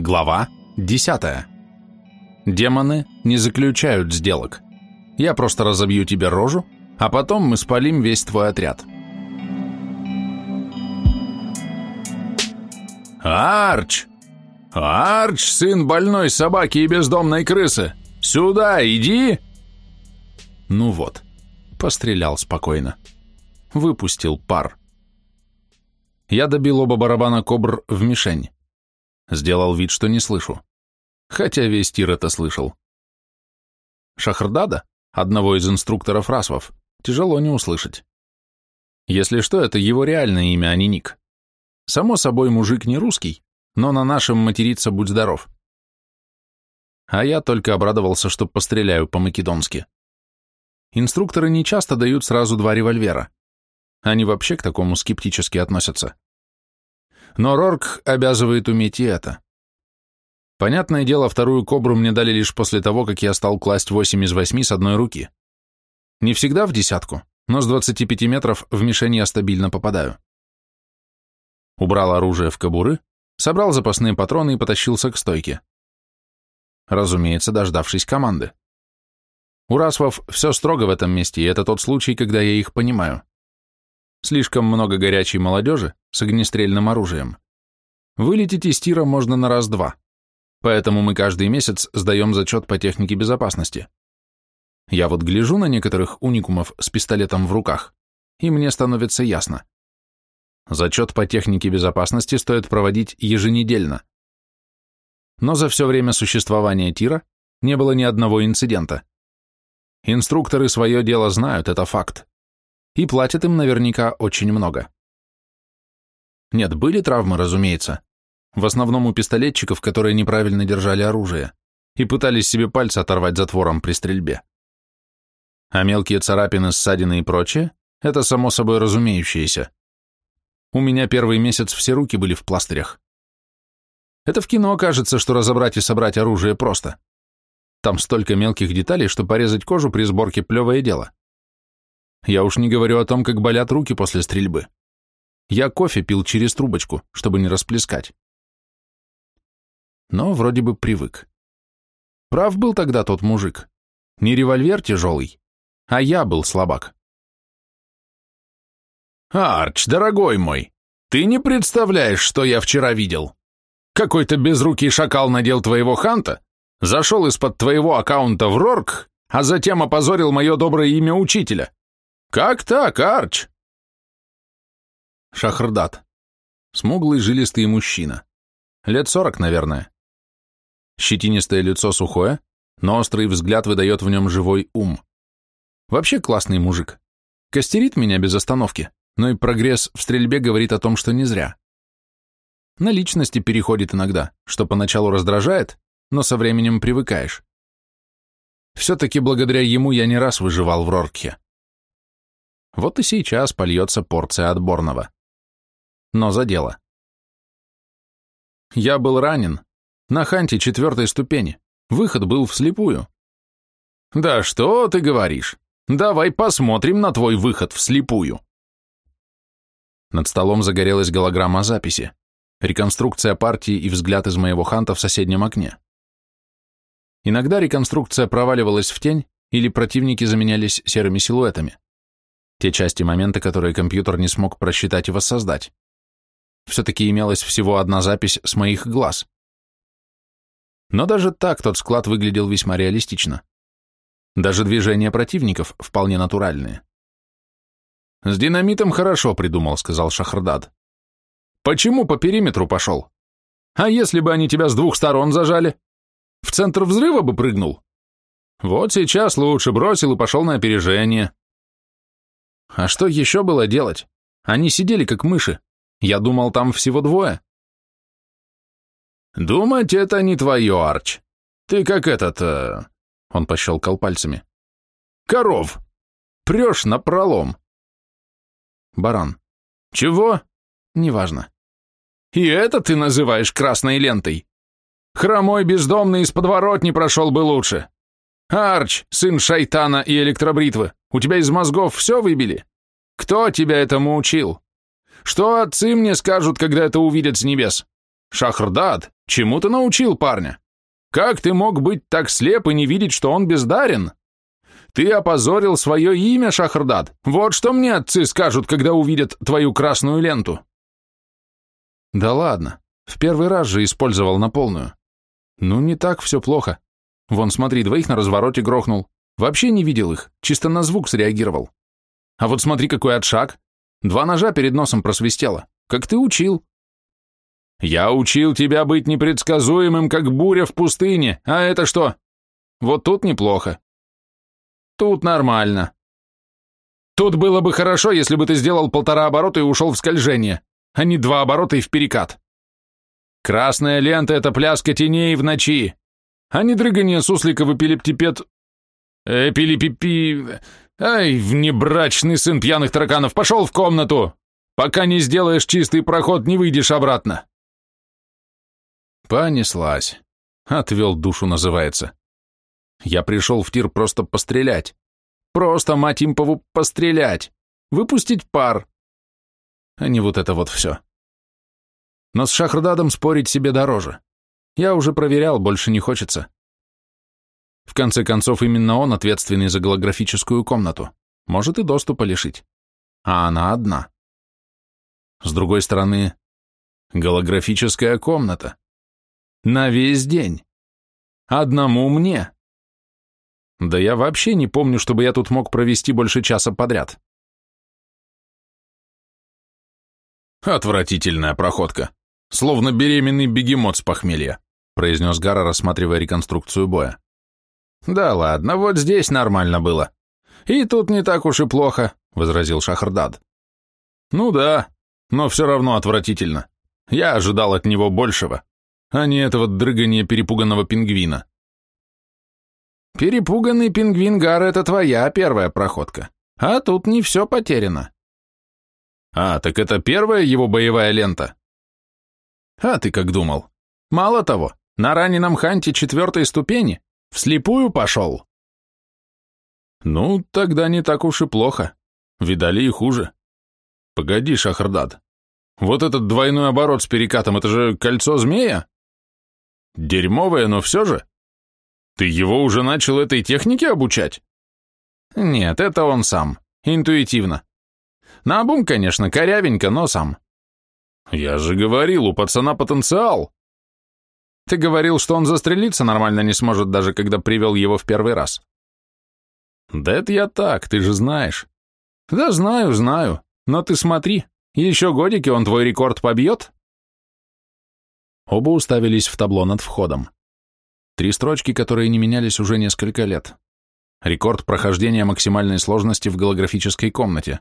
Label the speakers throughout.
Speaker 1: Глава 10. Демоны не заключают сделок. Я просто разобью тебе рожу, а потом мы спалим весь твой отряд. Арч! Арч, сын больной собаки и бездомной крысы! Сюда иди! Ну вот, пострелял спокойно. Выпустил пар. Я добил оба барабана кобр в мишень. Сделал вид, что не слышу. Хотя весь тир это слышал. Шахрдада, одного из инструкторов Расвов, тяжело не услышать. Если что, это его реальное имя, а не ник. Само собой, мужик не русский, но на нашем материться будь здоров. А я только обрадовался, что постреляю по-македонски. Инструкторы не часто дают сразу два револьвера. Они вообще к такому скептически относятся. Но Рорк обязывает уметь и это. Понятное дело, вторую кобру мне дали лишь после того, как я стал класть 8 из 8 с одной руки. Не всегда в десятку, но с 25 метров в мишень я стабильно попадаю. Убрал оружие в кобуры, собрал запасные патроны и потащился к стойке. Разумеется, дождавшись команды. У Расвов все строго в этом месте, и это тот случай, когда я их понимаю. Слишком много горячей молодежи с огнестрельным оружием. Вылететь из тира можно на раз-два, поэтому мы каждый месяц сдаем зачет по технике безопасности. Я вот гляжу на некоторых уникумов с пистолетом в руках, и мне становится ясно. Зачет по технике безопасности стоит проводить еженедельно. Но за все время существования тира не было ни одного инцидента. Инструкторы свое дело знают, это факт и платят им наверняка очень много. Нет, были травмы, разумеется. В основном у пистолетчиков, которые неправильно держали оружие и пытались себе пальцы оторвать затвором при стрельбе. А мелкие царапины, ссадины и прочее – это само собой разумеющееся. У меня первый месяц все руки были в пластырях. Это в кино кажется, что разобрать и собрать оружие просто. Там столько мелких деталей, что порезать кожу при сборке – плевое дело. Я уж не говорю о том, как болят руки после стрельбы. Я кофе пил через трубочку, чтобы не расплескать. Но вроде бы привык. Прав был тогда тот мужик. Не револьвер тяжелый, а я был слабак. «Арч, дорогой мой, ты не представляешь, что я вчера видел. Какой-то безрукий шакал надел твоего ханта, зашел из-под твоего аккаунта в Рорк, а затем опозорил мое доброе имя учителя. «Как так, Арч?» Шахрдат. Смуглый, жилистый мужчина. Лет сорок, наверное. Щетинистое лицо сухое, но острый взгляд выдает в нем живой ум. Вообще классный мужик. Костерит меня без остановки, но и прогресс в стрельбе говорит о том, что не зря. На личности переходит иногда, что поначалу раздражает, но со временем привыкаешь. Все-таки благодаря ему я не раз выживал в Роркхе. Вот и сейчас польется порция отборного. Но за дело. Я был ранен. На ханте четвертой ступени. Выход был вслепую. Да что ты говоришь? Давай посмотрим на твой выход вслепую. Над столом загорелась голограмма записи. Реконструкция партии и взгляд из моего ханта в соседнем окне. Иногда реконструкция проваливалась в тень, или противники заменялись серыми силуэтами. Те части момента, которые компьютер не смог просчитать и воссоздать. Все-таки имелась всего одна запись с моих глаз. Но даже так тот склад выглядел весьма реалистично. Даже движения противников вполне натуральные. «С динамитом хорошо придумал», — сказал Шахрдад. «Почему по периметру пошел? А если бы они тебя с двух сторон зажали? В центр взрыва бы прыгнул? Вот сейчас лучше бросил и пошел на опережение. А что еще было делать? Они сидели как мыши. Я думал, там всего двое. Думать это не твое, Арч. Ты как этот... Э... Он пощелкал пальцами. Коров. Прешь на пролом. Баран. Чего? Неважно. И это ты называешь красной лентой? Хромой бездомный из подворотни прошел бы лучше. Арч, сын шайтана и электробритвы, у тебя из мозгов все выбили? Кто тебя этому учил? Что отцы мне скажут, когда это увидят с небес? Шахрдад, чему ты научил парня? Как ты мог быть так слеп и не видеть, что он бездарен? Ты опозорил свое имя, Шахрдад. Вот что мне отцы скажут, когда увидят твою красную ленту. Да ладно, в первый раз же использовал на полную. Ну, не так все плохо. Вон, смотри, двоих на развороте грохнул. Вообще не видел их, чисто на звук среагировал. А вот смотри, какой отшаг. Два ножа перед носом просвистело, как ты учил. Я учил тебя быть непредсказуемым, как буря в пустыне, а это что? Вот тут неплохо. Тут нормально. Тут было бы хорошо, если бы ты сделал полтора оборота и ушел в скольжение, а не два оборота и в перекат. Красная лента — это пляска теней в ночи, а не дрыгание суслика в эпилептипед... Эпилепипи... Ай, внебрачный сын пьяных тараканов, пошел в комнату! Пока не сделаешь чистый проход, не выйдешь обратно. Понеслась. Отвел душу, называется. Я пришел в тир просто пострелять. Просто, мать импову, пострелять. Выпустить пар. А не вот это вот все. Но с Шахрдадом спорить себе дороже. Я уже проверял, больше не хочется. В конце концов, именно он ответственный за голографическую комнату. Может и доступа лишить. А она одна. С другой стороны, голографическая комната. На весь день. Одному мне. Да я вообще не помню, чтобы я тут мог провести больше часа подряд. Отвратительная проходка. Словно беременный бегемот с похмелья, произнес Гара, рассматривая реконструкцию боя. Да ладно, вот здесь нормально было. И тут не так уж и плохо, возразил Шахрдад. Ну да, но все равно отвратительно. Я ожидал от него большего, а не этого дрыгания перепуганного пингвина. Перепуганный пингвин Гар — это твоя первая проходка. А тут не все потеряно. А, так это первая его боевая лента? А ты как думал? Мало того, на раненом Ханте четвертой ступени вслепую пошел. Ну, тогда не так уж и плохо. Видали и хуже. Погоди, Шахрдад. Вот этот двойной оборот с перекатом, это же кольцо змея? Дерьмовое, но все же. Ты его уже начал этой технике обучать? Нет, это он сам, интуитивно. Наобум, конечно, корявенько, но сам. Я же говорил, у пацана потенциал. Ты говорил, что он застрелиться нормально не сможет, даже когда привел его в первый раз. Да это я так, ты же знаешь. Да знаю, знаю, но ты смотри, еще годики он твой рекорд побьет. Оба уставились в табло над входом. Три строчки, которые не менялись уже несколько лет. Рекорд прохождения максимальной сложности в голографической комнате.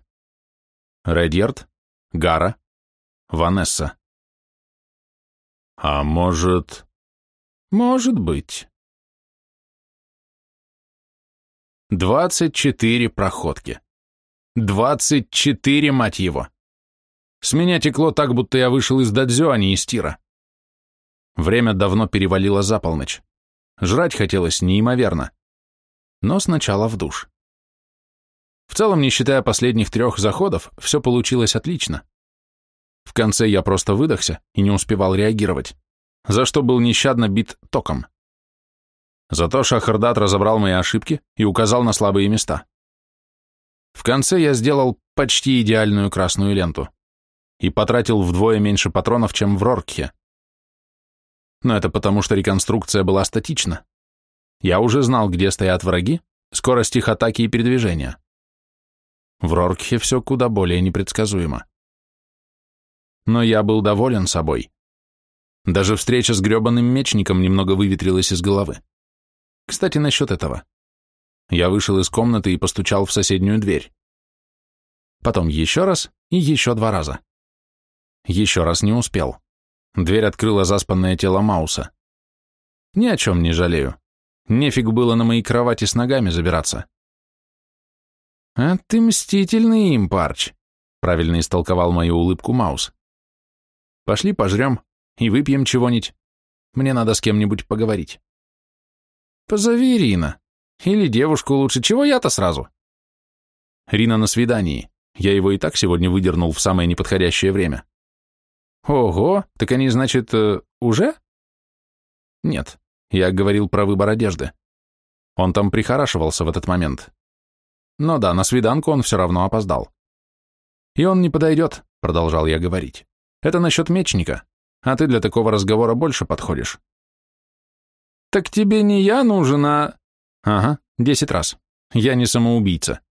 Speaker 1: Редьярд, Гара, Ванесса. А может... Может быть. 24 проходки. 24, мать его. С меня текло так, будто я вышел из дадзё, а не из тира. Время давно перевалило за полночь. Жрать хотелось неимоверно. Но сначала в душ. В целом, не считая последних трех заходов, все получилось отлично. В конце я просто выдохся и не успевал реагировать, за что был нещадно бит током. Зато Шахардат разобрал мои ошибки и указал на слабые места. В конце я сделал почти идеальную красную ленту и потратил вдвое меньше патронов, чем в Роркхе но это потому, что реконструкция была статична. Я уже знал, где стоят враги, скорость их атаки и передвижения. В Роркхе все куда более непредсказуемо. Но я был доволен собой. Даже встреча с гребаным мечником немного выветрилась из головы. Кстати, насчет этого. Я вышел из комнаты и постучал в соседнюю дверь. Потом еще раз и еще два раза. Еще раз не успел. Дверь открыла заспанное тело Мауса. Ни о чем не жалею. Нефиг было на моей кровати с ногами забираться. «А ты мстительный им, Парч», — правильно истолковал мою улыбку Маус. «Пошли пожрем и выпьем чего-нибудь. Мне надо с кем-нибудь поговорить». «Позови Рина. Или девушку лучше. Чего я-то сразу?» «Рина на свидании. Я его и так сегодня выдернул в самое неподходящее время». Ого, так они, значит, э, уже? Нет, я говорил про выбор одежды. Он там прихорашивался в этот момент. Но да, на свиданку он все равно опоздал. И он не подойдет, продолжал я говорить. Это насчет мечника, а ты для такого разговора больше подходишь. Так тебе не я нужен, а... Ага, десять раз. Я не самоубийца.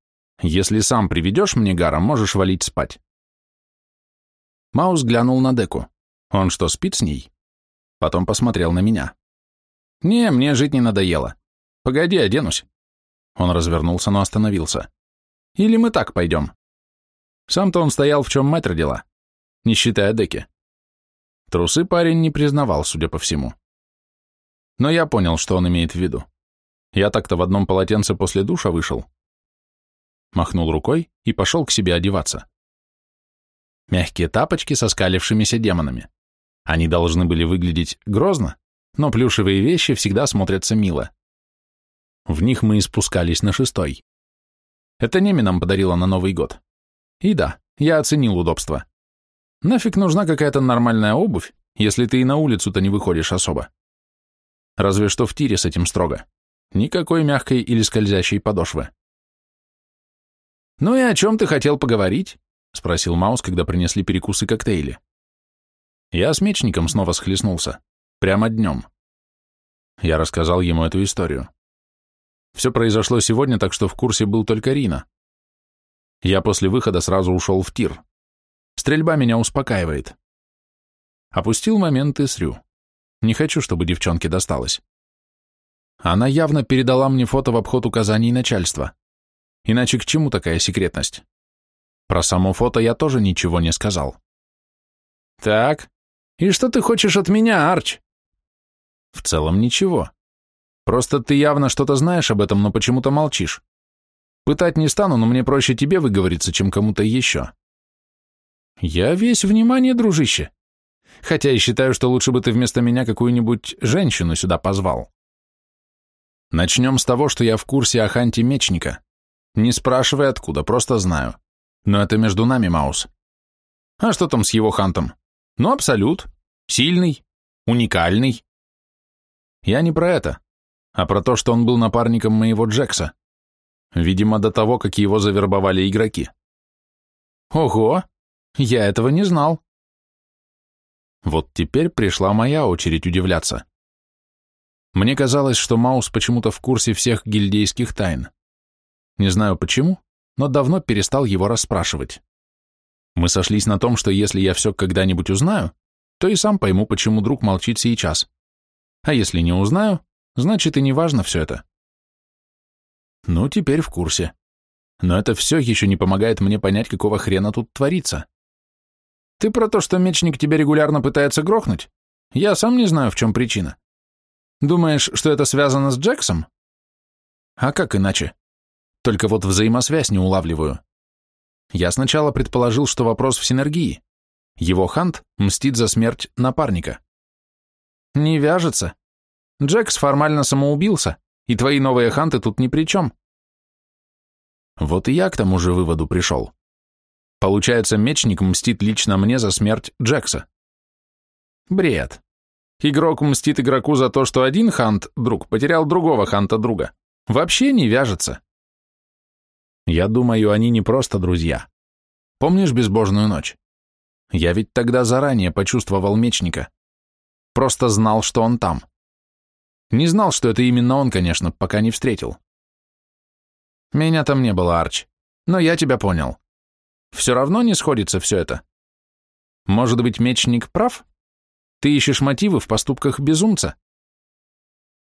Speaker 1: Если сам приведешь мне Гара, можешь валить спать. Маус глянул на Деку. Он что, спит с ней? Потом посмотрел на меня. Не, мне жить не надоело. Погоди, оденусь. Он развернулся, но остановился. Или мы так пойдем? Сам-то он стоял, в чем мать родила, не считая Деки. Трусы парень не признавал, судя по всему. Но я понял, что он имеет в виду. Я так-то в одном полотенце после душа вышел. Махнул рукой и пошел к себе одеваться. Мягкие тапочки со скалившимися демонами. Они должны были выглядеть грозно, но плюшевые вещи всегда смотрятся мило. В них мы и спускались на шестой. Это Неми нам подарила на Новый год. И да, я оценил удобство. Нафиг нужна какая-то нормальная обувь, если ты и на улицу-то не выходишь особо. Разве что в тире с этим строго. Никакой мягкой или скользящей подошвы. «Ну и о чем ты хотел поговорить?» — спросил Маус, когда принесли перекусы коктейли. Я с мечником снова схлестнулся. Прямо днем. Я рассказал ему эту историю. Все произошло сегодня, так что в курсе был только Рина. Я после выхода сразу ушел в тир. Стрельба меня успокаивает. Опустил момент и срю. Не хочу, чтобы девчонке досталось. Она явно передала мне фото в обход указаний начальства. Иначе к чему такая секретность? Про само фото я тоже ничего не сказал. Так, и что ты хочешь от меня, Арч? В целом ничего. Просто ты явно что-то знаешь об этом, но почему-то молчишь. Пытать не стану, но мне проще тебе выговориться, чем кому-то еще. Я весь внимание, дружище. Хотя и считаю, что лучше бы ты вместо меня какую-нибудь женщину сюда позвал. Начнем с того, что я в курсе о Ханте Мечника. Не спрашивай откуда, просто знаю. Но это между нами, Маус. А что там с его Хантом? Ну, абсолют. Сильный, уникальный. Я не про это, а про то, что он был напарником моего Джекса. Видимо, до того, как его завербовали игроки. Ого, я этого не знал. Вот теперь пришла моя очередь удивляться. Мне казалось, что Маус почему-то в курсе всех гильдейских тайн. Не знаю почему, но давно перестал его расспрашивать. Мы сошлись на том, что если я все когда-нибудь узнаю, то и сам пойму, почему друг молчит сейчас. А если не узнаю, значит и не важно все это. Ну, теперь в курсе. Но это все еще не помогает мне понять, какого хрена тут творится. Ты про то, что мечник тебя регулярно пытается грохнуть? Я сам не знаю, в чем причина. Думаешь, что это связано с Джексом? А как иначе? Только вот взаимосвязь не улавливаю. Я сначала предположил, что вопрос в синергии. Его Хант мстит за смерть напарника. Не вяжется. Джекс формально самоубился, и твои новые Ханты тут ни при чем. Вот и я к тому же выводу пришел. Получается, мечник мстит лично мне за смерть Джекса. Бред. Игрок мстит игроку за то, что один хант, друг, потерял другого ханта-друга. Вообще не вяжется. Я думаю, они не просто друзья. Помнишь безбожную ночь? Я ведь тогда заранее почувствовал мечника. Просто знал, что он там. Не знал, что это именно он, конечно, пока не встретил. Меня там не было, Арч, но я тебя понял. Все равно не сходится все это. Может быть, мечник прав? Ты ищешь мотивы в поступках безумца.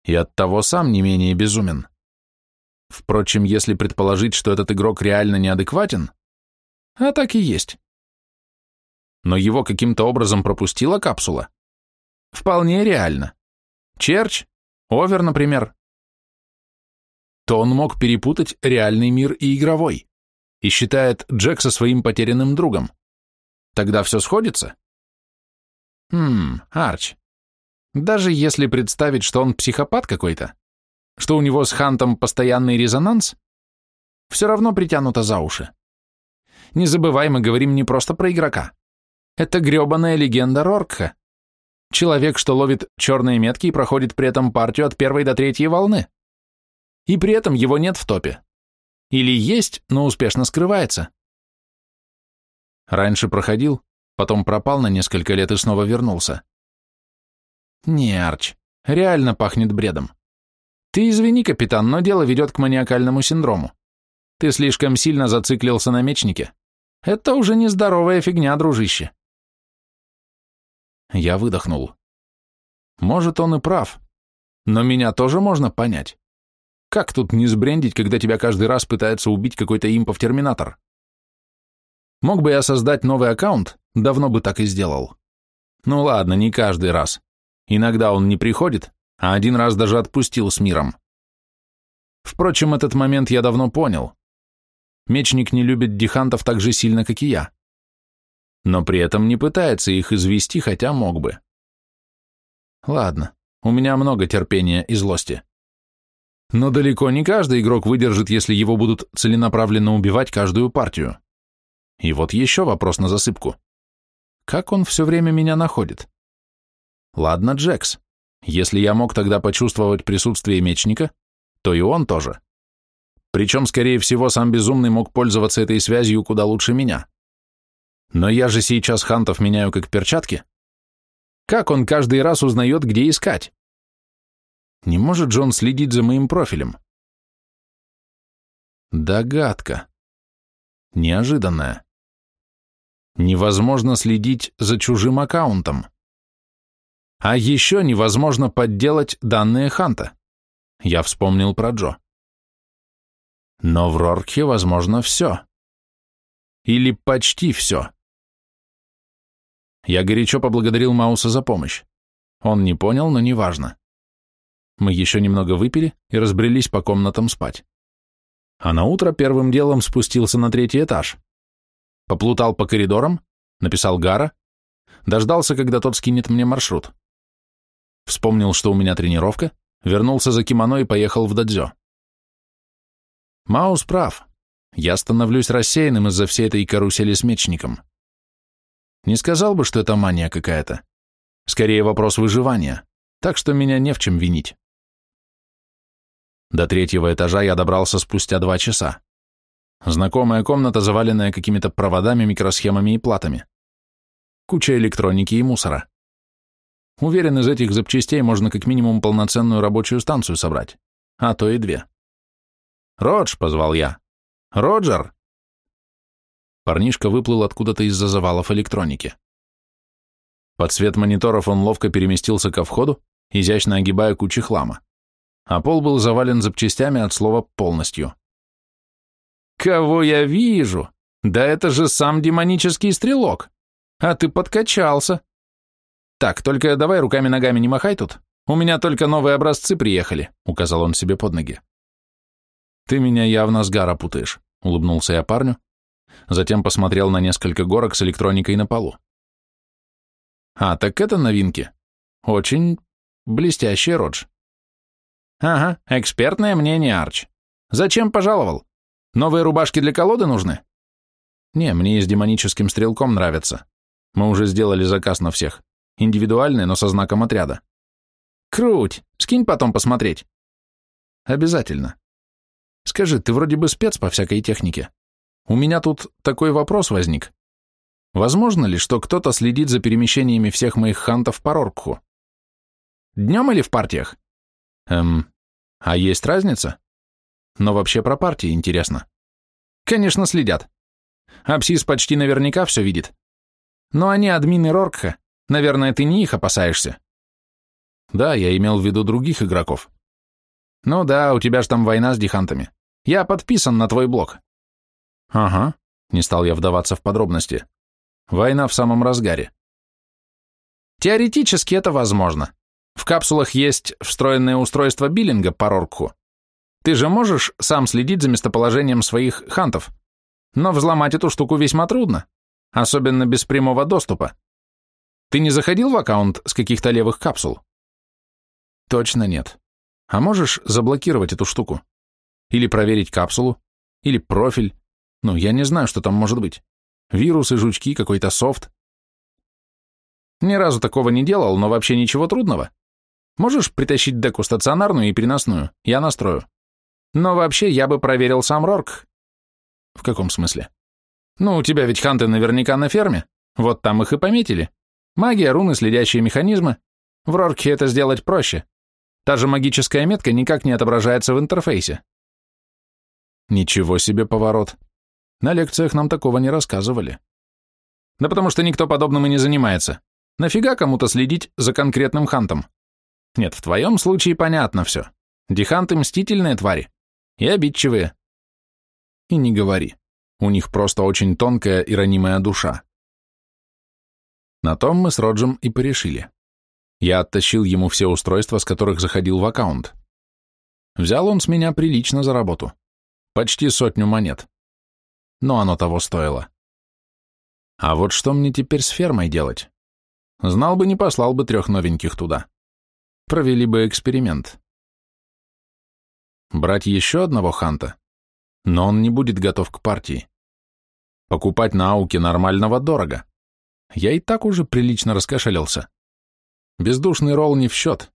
Speaker 1: И оттого сам не менее безумен. Впрочем, если предположить, что этот игрок реально неадекватен, а так и есть. Но его каким-то образом пропустила капсула. Вполне реально. Черч, Овер, например. То он мог перепутать реальный мир и игровой и считает Джекса своим потерянным другом. Тогда все сходится? Хм, Арч. Даже если представить, что он психопат какой-то, что у него с Хантом постоянный резонанс, все равно притянуто за уши. Не забывай, мы говорим не просто про игрока. Это гребаная легенда Роркха. Человек, что ловит черные метки и проходит при этом партию от первой до третьей волны. И при этом его нет в топе. Или есть, но успешно скрывается. Раньше проходил, потом пропал на несколько лет и снова вернулся. Не, Арч, реально пахнет бредом. Ты извини, капитан, но дело ведет к маниакальному синдрому. Ты слишком сильно зациклился на мечнике. Это уже нездоровая фигня, дружище. Я выдохнул. Может, он и прав, но меня тоже можно понять. Как тут не сбрендить, когда тебя каждый раз пытается убить какой-то импов-терминатор? Мог бы я создать новый аккаунт, давно бы так и сделал. Ну ладно, не каждый раз. Иногда он не приходит, а один раз даже отпустил с миром. Впрочем, этот момент я давно понял. Мечник не любит дихантов так же сильно, как и я но при этом не пытается их извести, хотя мог бы. Ладно, у меня много терпения и злости. Но далеко не каждый игрок выдержит, если его будут целенаправленно убивать каждую партию. И вот еще вопрос на засыпку. Как он все время меня находит? Ладно, Джекс. Если я мог тогда почувствовать присутствие мечника, то и он тоже. Причем, скорее всего, сам безумный мог пользоваться этой связью куда лучше меня. Но я же сейчас хантов меняю как перчатки. Как он каждый раз узнает, где искать? Не может Джон следить за моим профилем? Догадка. Неожиданная. Невозможно следить за чужим аккаунтом. А еще невозможно подделать данные Ханта. Я вспомнил про Джо. Но в Рорке возможно все. Или почти все. Я горячо поблагодарил Мауса за помощь. Он не понял, но неважно. Мы еще немного выпили и разбрелись по комнатам спать. А на утро первым делом спустился на третий этаж. Поплутал по коридорам, написал Гара, дождался, когда тот скинет мне маршрут. Вспомнил, что у меня тренировка, вернулся за кимоно и поехал в дадзё. Маус прав. Я становлюсь рассеянным из-за всей этой карусели с мечником. Не сказал бы, что это мания какая-то. Скорее вопрос выживания, так что меня не в чем винить. До третьего этажа я добрался спустя два часа. Знакомая комната, заваленная какими-то проводами, микросхемами и платами. Куча электроники и мусора. Уверен, из этих запчастей можно как минимум полноценную рабочую станцию собрать, а то и две. «Родж!» — позвал я. «Роджер!» Парнишка выплыл откуда-то из-за завалов электроники. Под свет мониторов он ловко переместился ко входу, изящно огибая кучи хлама. А пол был завален запчастями от слова «полностью». «Кого я вижу? Да это же сам демонический стрелок! А ты подкачался!» «Так, только давай руками-ногами не махай тут. У меня только новые образцы приехали», — указал он себе под ноги. «Ты меня явно с гара путаешь», — улыбнулся я парню, затем посмотрел на несколько горок с электроникой на полу. А, так это новинки. Очень блестящий Родж. Ага, экспертное мнение, Арч. Зачем пожаловал? Новые рубашки для колоды нужны? Не, мне и с демоническим стрелком нравится. Мы уже сделали заказ на всех. Индивидуальный, но со знаком отряда. Круть! Скинь потом посмотреть. Обязательно. Скажи, ты вроде бы спец по всякой технике. У меня тут такой вопрос возник. Возможно ли, что кто-то следит за перемещениями всех моих хантов по Роркху? Днем или в партиях? Эм, а есть разница? Но вообще про партии интересно. Конечно, следят. Апсис почти наверняка все видит. Но они админы Роркха. Наверное, ты не их опасаешься. Да, я имел в виду других игроков. Ну да, у тебя ж там война с дихантами. Я подписан на твой блог. Ага, не стал я вдаваться в подробности. Война в самом разгаре. Теоретически это возможно. В капсулах есть встроенное устройство биллинга по Роркху. Ты же можешь сам следить за местоположением своих хантов. Но взломать эту штуку весьма трудно, особенно без прямого доступа. Ты не заходил в аккаунт с каких-то левых капсул? Точно нет. А можешь заблокировать эту штуку? Или проверить капсулу? Или профиль? Ну, я не знаю, что там может быть. Вирусы, жучки, какой-то софт. Ни разу такого не делал, но вообще ничего трудного. Можешь притащить деку стационарную и переносную? Я настрою. Но вообще я бы проверил сам Рорк. В каком смысле? Ну, у тебя ведь ханты наверняка на ферме. Вот там их и пометили. Магия, руны, следящие механизмы. В Рорке это сделать проще. Та же магическая метка никак не отображается в интерфейсе. Ничего себе поворот. На лекциях нам такого не рассказывали. Да потому что никто подобным и не занимается. Нафига кому-то следить за конкретным хантом? Нет, в твоем случае понятно все. Диханты мстительные твари. И обидчивые. И не говори. У них просто очень тонкая и ранимая душа. На том мы с Роджем и порешили. Я оттащил ему все устройства, с которых заходил в аккаунт. Взял он с меня прилично за работу. Почти сотню монет. Но оно того стоило. А вот что мне теперь с фермой делать? Знал бы, не послал бы трех новеньких туда. Провели бы эксперимент. Брать еще одного ханта? Но он не будет готов к партии. Покупать на ауке нормального дорого. Я и так уже прилично раскошелился. Бездушный ролл не в счет.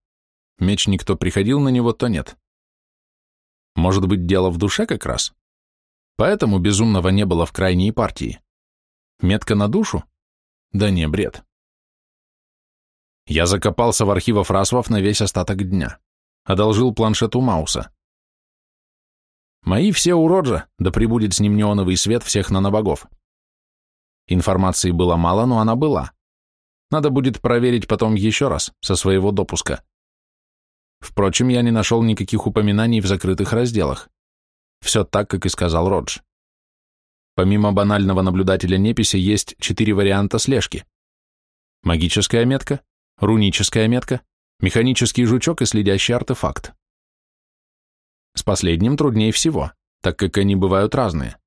Speaker 1: Меч никто приходил на него, то нет. Может быть, дело в душе как раз? Поэтому безумного не было в крайней партии. Метка на душу? Да не, бред. Я закопался в архивах Расвов на весь остаток дня. Одолжил планшет у Мауса. Мои все уроджа, да прибудет с ним неоновый свет всех нанобогов. Информации было мало, но она была. Надо будет проверить потом еще раз, со своего допуска. Впрочем, я не нашел никаких упоминаний в закрытых разделах. Все так, как и сказал Родж. Помимо банального наблюдателя неписи есть четыре варианта слежки. Магическая метка, руническая метка, механический жучок и следящий артефакт. С последним труднее всего, так как они бывают разные.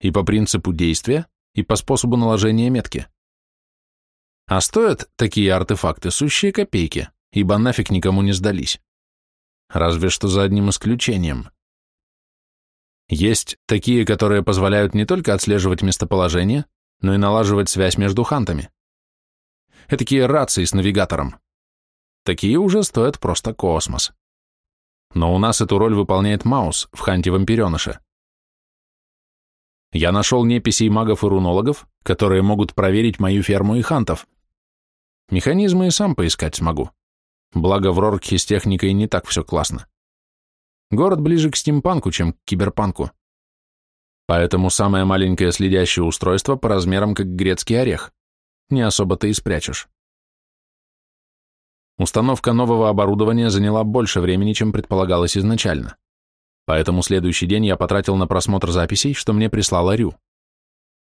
Speaker 1: И по принципу действия, и по способу наложения метки. А стоят такие артефакты сущие копейки, ибо нафиг никому не сдались. Разве что за одним исключением. Есть такие, которые позволяют не только отслеживать местоположение, но и налаживать связь между хантами. Этакие рации с навигатором. Такие уже стоят просто космос. Но у нас эту роль выполняет Маус в ханте вампиреныша. Я нашел неписей магов и рунологов, которые могут проверить мою ферму и хантов. Механизмы и сам поискать смогу. Благо в Роркхе с техникой не так все классно. Город ближе к стимпанку, чем к киберпанку. Поэтому самое маленькое следящее устройство по размерам как грецкий орех. Не особо-то и спрячешь. Установка нового оборудования заняла больше времени, чем предполагалось изначально. Поэтому следующий день я потратил на просмотр записей, что мне прислала Рю.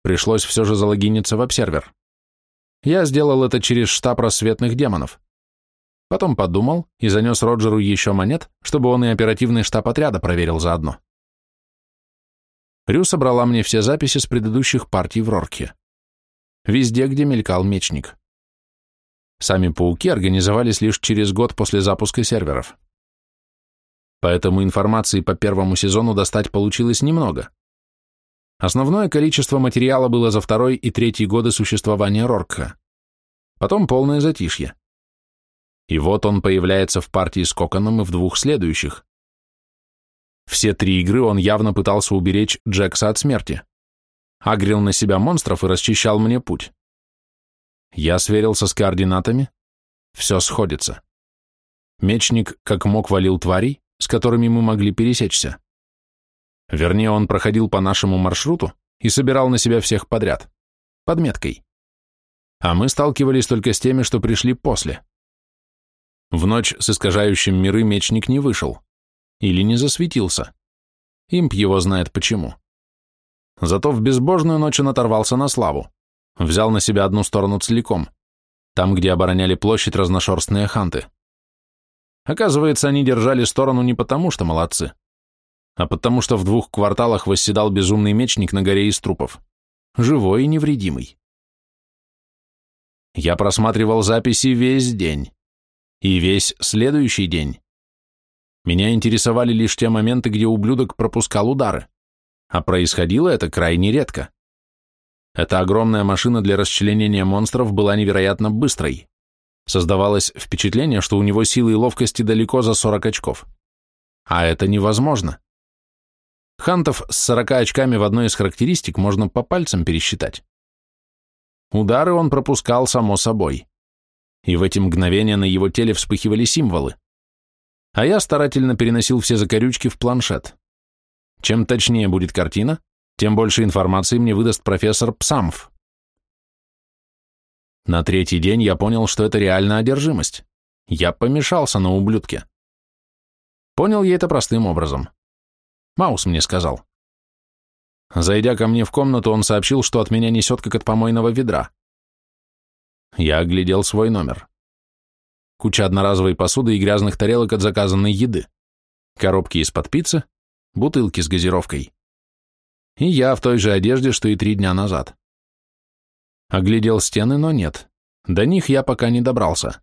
Speaker 1: Пришлось все же залогиниться в обсервер. Я сделал это через штаб рассветных демонов. Потом подумал и занес Роджеру еще монет, чтобы он и оперативный штаб отряда проверил заодно. Рю собрала мне все записи с предыдущих партий в Рорке. Везде, где мелькал мечник. Сами пауки организовались лишь через год после запуска серверов. Поэтому информации по первому сезону достать получилось немного. Основное количество материала было за второй и третий годы существования Роркха. Потом полное затишье. И вот он появляется в партии с Коконом и в двух следующих. Все три игры он явно пытался уберечь Джекса от смерти. Агрил на себя монстров и расчищал мне путь. Я сверился с координатами. Все сходится. Мечник как мог валил тварей, с которыми мы могли пересечься. Вернее, он проходил по нашему маршруту и собирал на себя всех подряд, под меткой. А мы сталкивались только с теми, что пришли после. В ночь с искажающим миры мечник не вышел. Или не засветился. Имп его знает почему. Зато в безбожную ночь он оторвался на славу. Взял на себя одну сторону целиком. Там, где обороняли площадь разношерстные ханты. Оказывается, они держали сторону не потому, что молодцы, а потому что в двух кварталах восседал безумный мечник на горе из трупов. Живой и невредимый. Я просматривал записи весь день. И весь следующий день. Меня интересовали лишь те моменты, где ублюдок пропускал удары, а происходило это крайне редко. Эта огромная машина для расчленения монстров была невероятно быстрой. Создавалось впечатление, что у него силы и ловкости далеко за 40 очков. А это невозможно. Хантов с 40 очками в одной из характеристик можно по пальцам пересчитать. Удары он пропускал само собой. И в эти мгновения на его теле вспыхивали символы. А я старательно переносил все закорючки в планшет. Чем точнее будет картина, тем больше информации мне выдаст профессор Псамф. На третий день я понял, что это реально одержимость. Я помешался на ублюдке. Понял я это простым образом. Маус мне сказал. Зайдя ко мне в комнату, он сообщил, что от меня несет, как от помойного ведра. Я оглядел свой номер. Куча одноразовой посуды и грязных тарелок от заказанной еды. Коробки из-под пиццы, бутылки с газировкой. И я в той же одежде, что и три дня назад. Оглядел стены, но нет. До них я пока не добрался.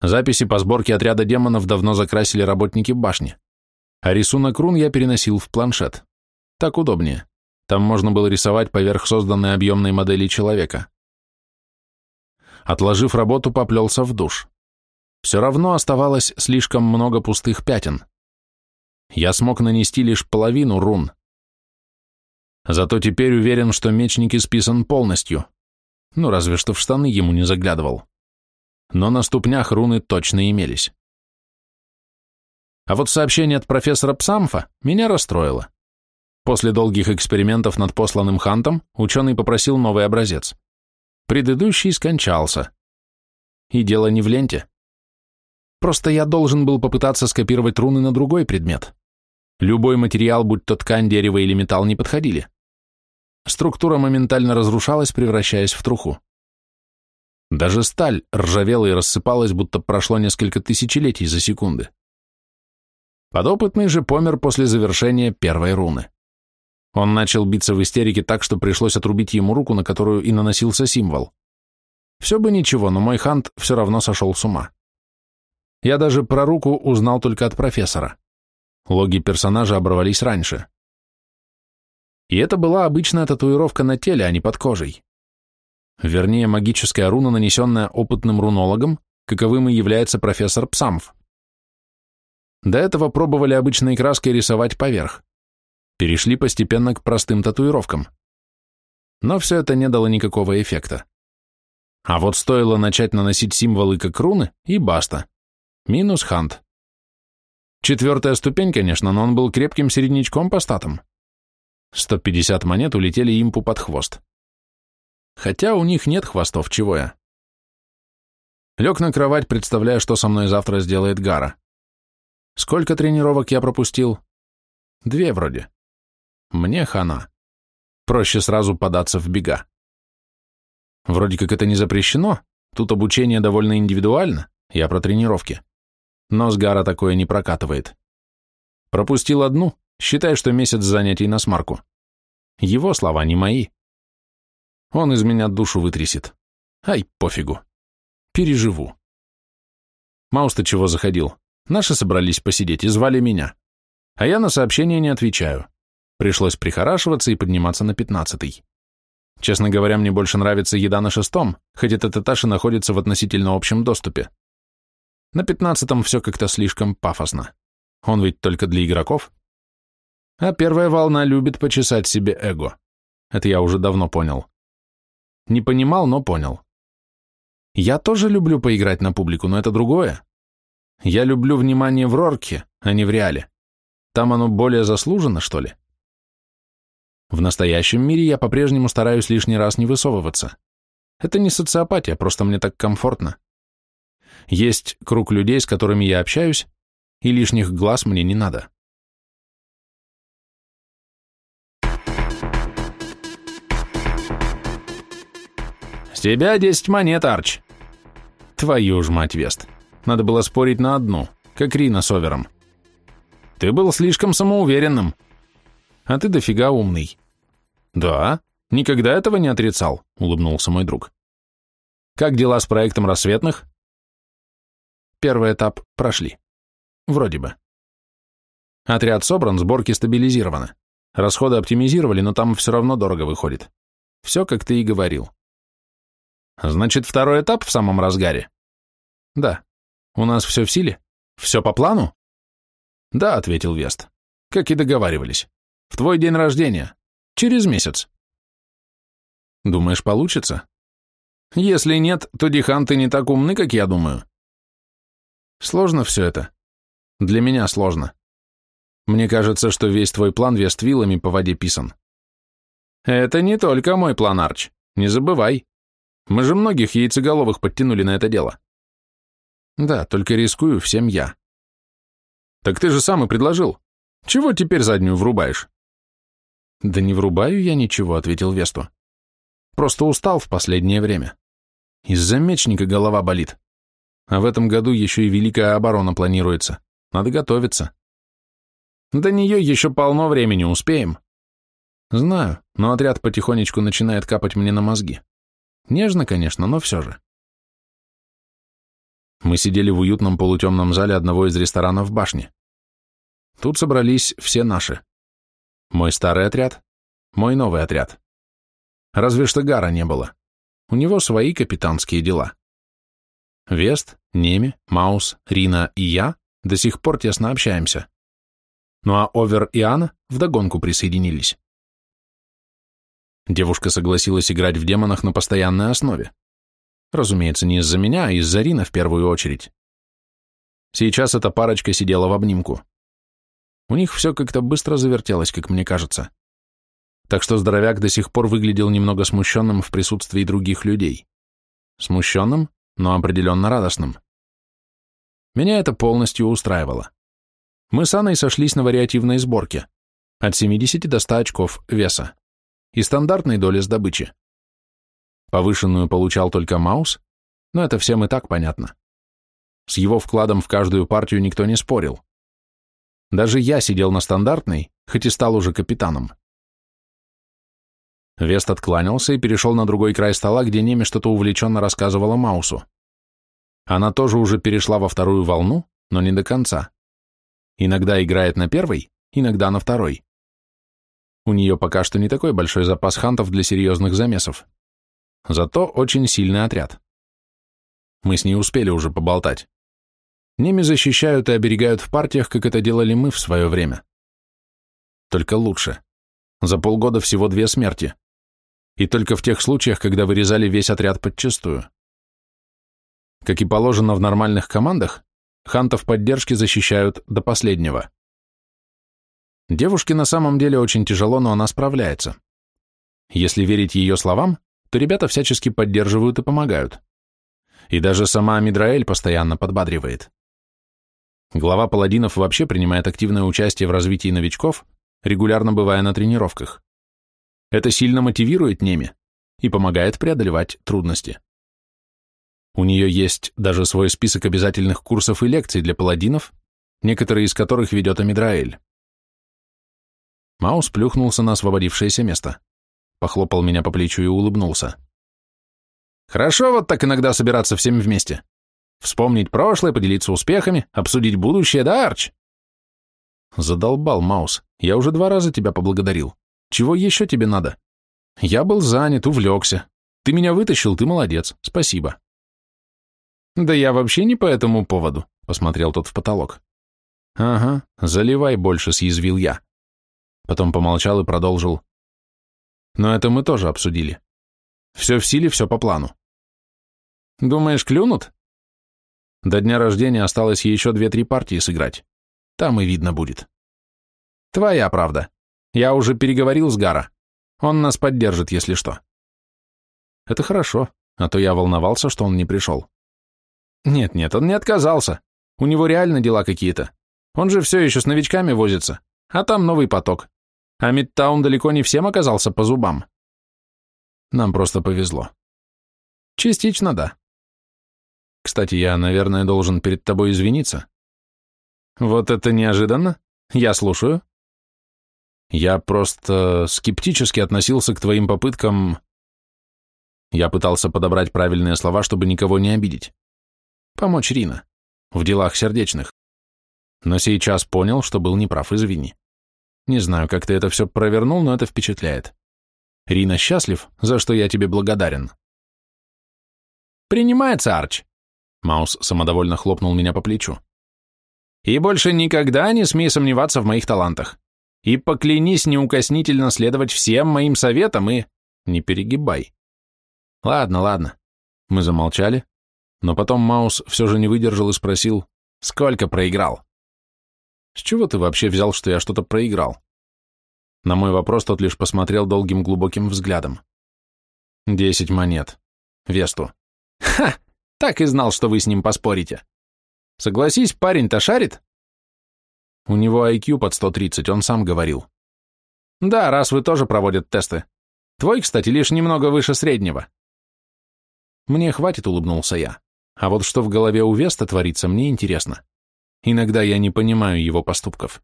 Speaker 1: Записи по сборке отряда демонов давно закрасили работники башни. А рисунок рун я переносил в планшет. Так удобнее. Там можно было рисовать поверх созданной объемной модели человека. Отложив работу, поплелся в душ. Все равно оставалось слишком много пустых пятен. Я смог нанести лишь половину рун. Зато теперь уверен, что мечник исписан полностью. Ну, разве что в штаны ему не заглядывал. Но на ступнях руны точно имелись. А вот сообщение от профессора Псамфа меня расстроило. После долгих экспериментов над посланным Хантом ученый попросил новый образец. Предыдущий скончался. И дело не в ленте. Просто я должен был попытаться скопировать руны на другой предмет. Любой материал, будь то ткань, дерево или металл, не подходили структура моментально разрушалась, превращаясь в труху. Даже сталь ржавела и рассыпалась, будто прошло несколько тысячелетий за секунды. Подопытный же помер после завершения первой руны. Он начал биться в истерике так, что пришлось отрубить ему руку, на которую и наносился символ. Все бы ничего, но мой хант все равно сошел с ума. Я даже про руку узнал только от профессора. Логи персонажа оборвались раньше. И это была обычная татуировка на теле, а не под кожей. Вернее, магическая руна, нанесенная опытным рунологом, каковым и является профессор Псамф. До этого пробовали обычной краской рисовать поверх. Перешли постепенно к простым татуировкам. Но все это не дало никакого эффекта. А вот стоило начать наносить символы как руны, и баста. Минус хант. Четвертая ступень, конечно, но он был крепким середнячком по статам. 150 монет улетели импу под хвост. Хотя у них нет хвостов, чего я. Лег на кровать, представляя, что со мной завтра сделает Гара. Сколько тренировок я пропустил? Две вроде. Мне хана. Проще сразу податься в бега. Вроде как это не запрещено, тут обучение довольно индивидуально, я про тренировки. Но с Гара такое не прокатывает. Пропустил одну, Считай, что месяц занятий на смарку. Его слова не мои. Он из меня душу вытрясет. Ай, пофигу. Переживу. Маус-то чего заходил? Наши собрались посидеть и звали меня. А я на сообщение не отвечаю. Пришлось прихорашиваться и подниматься на пятнадцатый. Честно говоря, мне больше нравится еда на шестом, хоть этот этаж и находится в относительно общем доступе. На пятнадцатом все как-то слишком пафосно. Он ведь только для игроков. А первая волна любит почесать себе эго. Это я уже давно понял. Не понимал, но понял. Я тоже люблю поиграть на публику, но это другое. Я люблю внимание в Рорке, а не в Реале. Там оно более заслужено, что ли? В настоящем мире я по-прежнему стараюсь лишний раз не высовываться. Это не социопатия, просто мне так комфортно. Есть круг людей, с которыми я общаюсь, и лишних глаз мне не надо. «С тебя десять монет, Арч!» «Твою ж мать, Вест! Надо было спорить на одну, как Рина с Овером. Ты был слишком самоуверенным. А ты дофига умный». «Да, никогда этого не отрицал», — улыбнулся мой друг. «Как дела с проектом рассветных?» Первый этап прошли. Вроде бы. Отряд собран, сборки стабилизированы. Расходы оптимизировали, но там все равно дорого выходит. Все, как ты и говорил. Значит, второй этап в самом разгаре? Да. У нас все в силе? Все по плану? Да, ответил Вест. Как и договаривались. В твой день рождения. Через месяц. Думаешь, получится? Если нет, то диханты не так умны, как я думаю. Сложно все это. Для меня сложно. Мне кажется, что весь твой план вествилами по воде писан. Это не только мой план, Арч. Не забывай. Мы же многих яйцеголовых подтянули на это дело. Да, только рискую всем я. Так ты же сам и предложил. Чего теперь заднюю врубаешь? Да не врубаю я ничего, ответил Весту. Просто устал в последнее время. Из-за мечника голова болит. А в этом году еще и Великая оборона планируется. Надо готовиться. До нее еще полно времени, успеем. Знаю, но отряд потихонечку начинает капать мне на мозги. Нежно, конечно, но все же. Мы сидели в уютном полутемном зале одного из ресторанов в башне. Тут собрались все наши. Мой старый отряд, мой новый отряд. Разве что Гара не было. У него свои капитанские дела. Вест, Неми, Маус, Рина и я до сих пор тесно общаемся. Ну а Овер и Анна вдогонку присоединились. Девушка согласилась играть в демонах на постоянной основе. Разумеется, не из-за меня, а из-за Рина в первую очередь. Сейчас эта парочка сидела в обнимку. У них все как-то быстро завертелось, как мне кажется. Так что здоровяк до сих пор выглядел немного смущенным в присутствии других людей. Смущенным, но определенно радостным. Меня это полностью устраивало. Мы с Анной сошлись на вариативной сборке. От 70 до 100 очков веса. И стандартной доли с добычи. Повышенную получал только Маус, но это всем и так понятно. С его вкладом в каждую партию никто не спорил. Даже я сидел на стандартной, хоть и стал уже капитаном. Вест откланялся и перешел на другой край стола, где Неми что-то увлеченно рассказывала Маусу. Она тоже уже перешла во вторую волну, но не до конца. Иногда играет на первой, иногда на второй. У нее пока что не такой большой запас хантов для серьезных замесов. Зато очень сильный отряд. Мы с ней успели уже поболтать. Неми защищают и оберегают в партиях, как это делали мы в свое время. Только лучше. За полгода всего две смерти. И только в тех случаях, когда вырезали весь отряд подчистую. Как и положено в нормальных командах, хантов поддержки защищают до последнего. Девушке на самом деле очень тяжело, но она справляется. Если верить ее словам, то ребята всячески поддерживают и помогают. И даже сама Мидраэль постоянно подбадривает. Глава паладинов вообще принимает активное участие в развитии новичков, регулярно бывая на тренировках. Это сильно мотивирует Неми и помогает преодолевать трудности. У нее есть даже свой список обязательных курсов и лекций для паладинов, некоторые из которых ведет Амидраэль. Маус плюхнулся на освободившееся место, похлопал меня по плечу и улыбнулся. «Хорошо вот так иногда собираться всем вместе. Вспомнить прошлое, поделиться успехами, обсудить будущее, да, Арч? Задолбал, Маус. Я уже два раза тебя поблагодарил. Чего еще тебе надо? Я был занят, увлекся. Ты меня вытащил, ты молодец. Спасибо. Да я вообще не по этому поводу, посмотрел тот в потолок. Ага, заливай больше, съязвил я. Потом помолчал и продолжил. Но это мы тоже обсудили. Все в силе, все по плану. Думаешь, клюнут? До дня рождения осталось еще две-три партии сыграть. Там и видно будет. Твоя правда. Я уже переговорил с Гара. Он нас поддержит, если что. Это хорошо, а то я волновался, что он не пришел. Нет-нет, он не отказался. У него реально дела какие-то. Он же все еще с новичками возится, а там новый поток. А Мидтаун далеко не всем оказался по зубам. Нам просто повезло. Частично да. Кстати, я, наверное, должен перед тобой извиниться. Вот это неожиданно. Я слушаю. Я просто скептически относился к твоим попыткам... Я пытался подобрать правильные слова, чтобы никого не обидеть. Помочь Рина. В делах сердечных. Но сейчас понял, что был неправ, извини. Не знаю, как ты это все провернул, но это впечатляет. Рина счастлив, за что я тебе благодарен.
Speaker 2: Принимается, Арч. Маус самодовольно хлопнул меня по плечу. И больше никогда не смей сомневаться в моих талантах. И поклянись неукоснительно следовать всем моим советам и... Не перегибай.
Speaker 1: Ладно, ладно. Мы замолчали, но потом Маус все же не выдержал и спросил, сколько проиграл? С чего ты вообще взял, что я что-то проиграл? На мой вопрос тот лишь посмотрел долгим глубоким взглядом. Десять монет. Весту.
Speaker 2: Ха! Так и знал, что вы с ним поспорите. Согласись, парень-то шарит?
Speaker 1: У него IQ под 130, он сам говорил.
Speaker 2: Да, раз вы тоже проводят тесты. Твой, кстати, лишь немного выше среднего.
Speaker 1: Мне хватит, улыбнулся я. А вот что в голове у Веста творится, мне интересно. Иногда я не понимаю его поступков.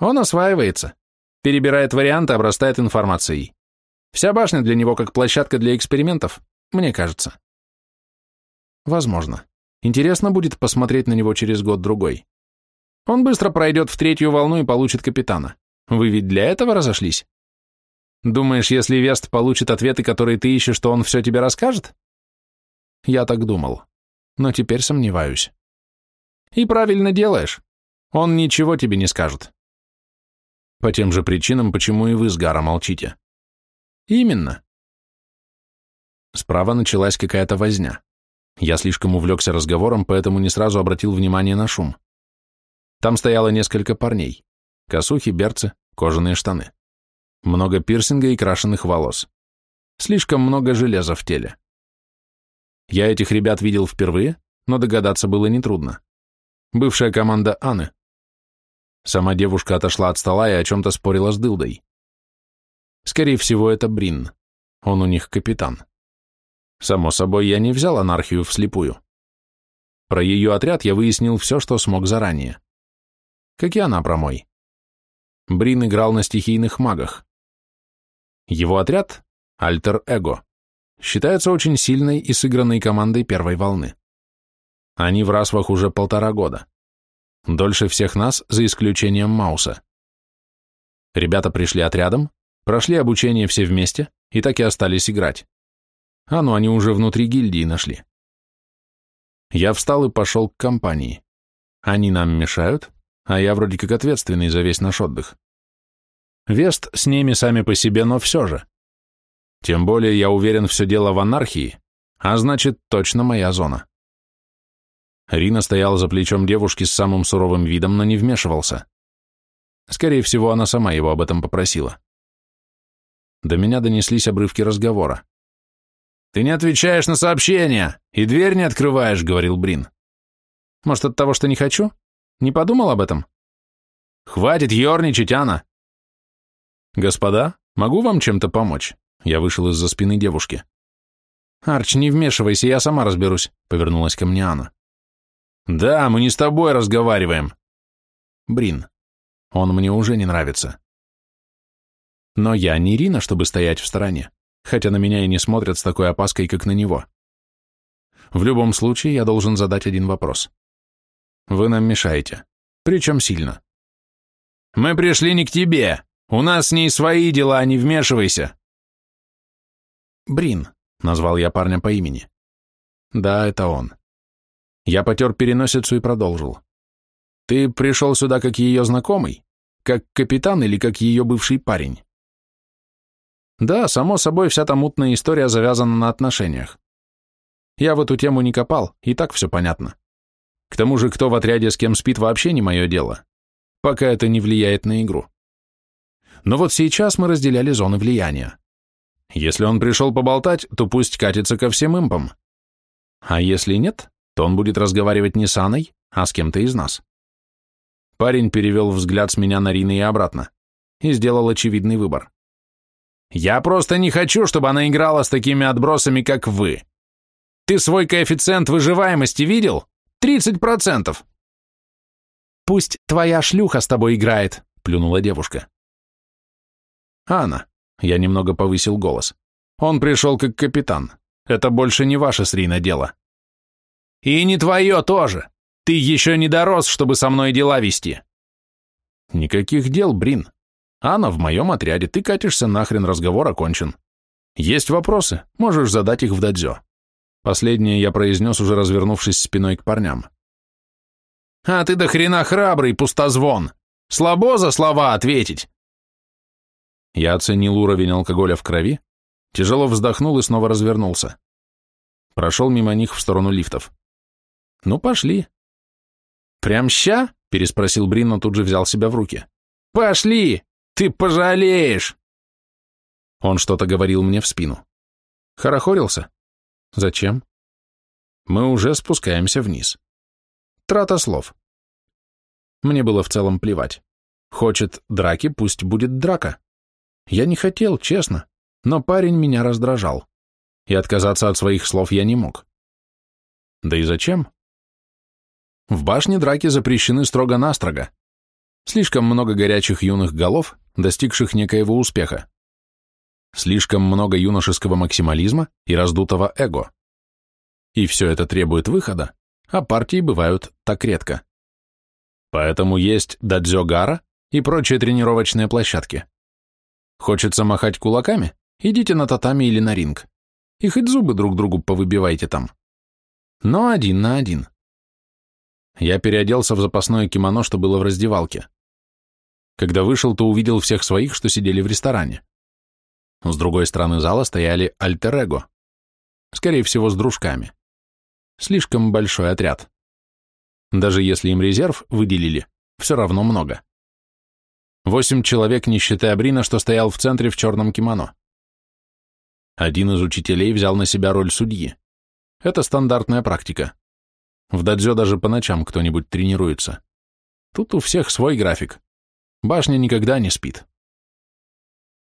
Speaker 2: Он осваивается, перебирает варианты, обрастает информацией. Вся башня для него как площадка для экспериментов, мне кажется.
Speaker 1: Возможно. Интересно будет посмотреть на него через год-другой.
Speaker 2: Он быстро пройдет в третью волну и получит капитана. Вы ведь для этого разошлись? Думаешь, если Вест получит ответы, которые ты ищешь, то он все тебе расскажет?
Speaker 1: Я так думал, но теперь сомневаюсь.
Speaker 2: И правильно делаешь. Он ничего тебе не скажет.
Speaker 1: По тем же причинам, почему и вы с Гара молчите.
Speaker 2: Именно.
Speaker 1: Справа началась какая-то возня. Я слишком увлекся разговором, поэтому не сразу обратил внимание на шум. Там стояло несколько парней. Косухи, берцы, кожаные штаны. Много пирсинга и крашеных волос. Слишком много железа в теле. Я этих ребят видел впервые, но догадаться было нетрудно. Бывшая команда Анны. Сама девушка отошла от стола и о чем-то спорила с Дылдой. Скорее всего, это Брин. Он у них капитан. Само собой, я не взял анархию вслепую. Про ее отряд я выяснил все, что смог заранее. Как и она про мой. Брин играл на стихийных магах. Его отряд — Альтер-Эго. Считается очень сильной и сыгранной командой первой волны. Они в расвах уже полтора года. Дольше всех нас, за исключением Мауса. Ребята пришли отрядом, прошли обучение все вместе и так и остались играть. А ну, они уже внутри гильдии нашли. Я встал и пошел к компании. Они нам мешают, а я вроде как ответственный за весь наш отдых. Вест с ними сами по себе, но все же. Тем более я уверен, все дело в анархии, а значит, точно моя зона. Рина стояла за плечом девушки с самым суровым видом, но не вмешивался. Скорее всего, она сама его об этом попросила. До меня донеслись обрывки разговора.
Speaker 2: «Ты не отвечаешь на сообщения и дверь не открываешь», — говорил Брин.
Speaker 1: «Может, от того, что не хочу? Не подумал об этом?»
Speaker 2: «Хватит ерничать, Анна!»
Speaker 1: «Господа, могу вам чем-то помочь?» Я вышел из-за спины девушки.
Speaker 2: «Арч, не вмешивайся, я сама разберусь», — повернулась ко мне Анна.
Speaker 1: Да, мы не с тобой разговариваем.
Speaker 2: Брин, он мне уже не нравится.
Speaker 1: Но я не Рина, чтобы стоять в стороне, хотя на меня и не смотрят с такой опаской, как на него. В любом случае, я должен задать один вопрос. Вы нам мешаете. Причем сильно.
Speaker 2: Мы пришли не к тебе. У нас с ней свои дела, не вмешивайся.
Speaker 1: Брин, назвал я парня по имени. Да, это он. Я потер переносицу и продолжил. Ты пришел сюда как ее знакомый? Как капитан или как ее бывший парень? Да, само собой, вся та мутная история завязана на отношениях. Я в эту тему не копал, и так все понятно. К тому же, кто в отряде с кем спит, вообще не мое дело, пока это не влияет на игру. Но вот сейчас мы разделяли зоны влияния. Если он пришел поболтать, то пусть катится ко всем импам. А если нет, то он будет разговаривать не с Анной, а с кем-то из нас. Парень перевел взгляд с меня на Рины и обратно и сделал очевидный выбор.
Speaker 2: «Я просто не хочу, чтобы она играла с такими отбросами, как вы. Ты свой коэффициент выживаемости видел? 30%!»
Speaker 1: «Пусть твоя шлюха с тобой играет», — плюнула девушка. «Анна», — я немного повысил голос, — «он пришел как капитан. Это больше не ваше с Риной дело».
Speaker 2: И не твое тоже. Ты еще не дорос, чтобы со мной дела вести.
Speaker 1: Никаких дел, Брин. Анна в моем отряде, ты катишься нахрен, разговор окончен. Есть вопросы, можешь задать их в дадзё. Последнее я произнес, уже развернувшись спиной к парням. А ты до хрена храбрый, пустозвон! Слабо за слова ответить! Я оценил уровень алкоголя в крови, тяжело вздохнул и снова развернулся. Прошел мимо них в сторону лифтов. Ну, пошли. Прям ща? Переспросил Брин, но тут же взял себя в руки. Пошли! Ты пожалеешь! Он что-то говорил мне в спину. Хорохорился? Зачем? Мы уже спускаемся вниз. Трата слов. Мне было в целом плевать. Хочет драки, пусть будет драка. Я не хотел, честно, но парень меня раздражал, и отказаться от своих слов я не мог. Да и зачем? В башне драки запрещены строго-настрого. Слишком много горячих юных голов, достигших некоего успеха. Слишком много юношеского максимализма и раздутого эго. И все это требует выхода, а партии бывают так редко. Поэтому есть дадзё-гара и прочие тренировочные площадки. Хочется махать кулаками? Идите на татами или на ринг. И хоть зубы друг другу повыбивайте там. Но один на один. Я переоделся в запасное кимоно, что было в раздевалке. Когда вышел, то увидел всех своих, что сидели в ресторане. С другой стороны зала стояли альтер-эго. Скорее всего, с дружками. Слишком большой отряд. Даже если им резерв выделили, все равно много. Восемь человек, не считая Брина, что стоял в центре в черном кимоно. Один из учителей взял на себя роль судьи. Это стандартная практика. В дадзё даже по ночам кто-нибудь тренируется. Тут у всех свой график. Башня никогда не спит.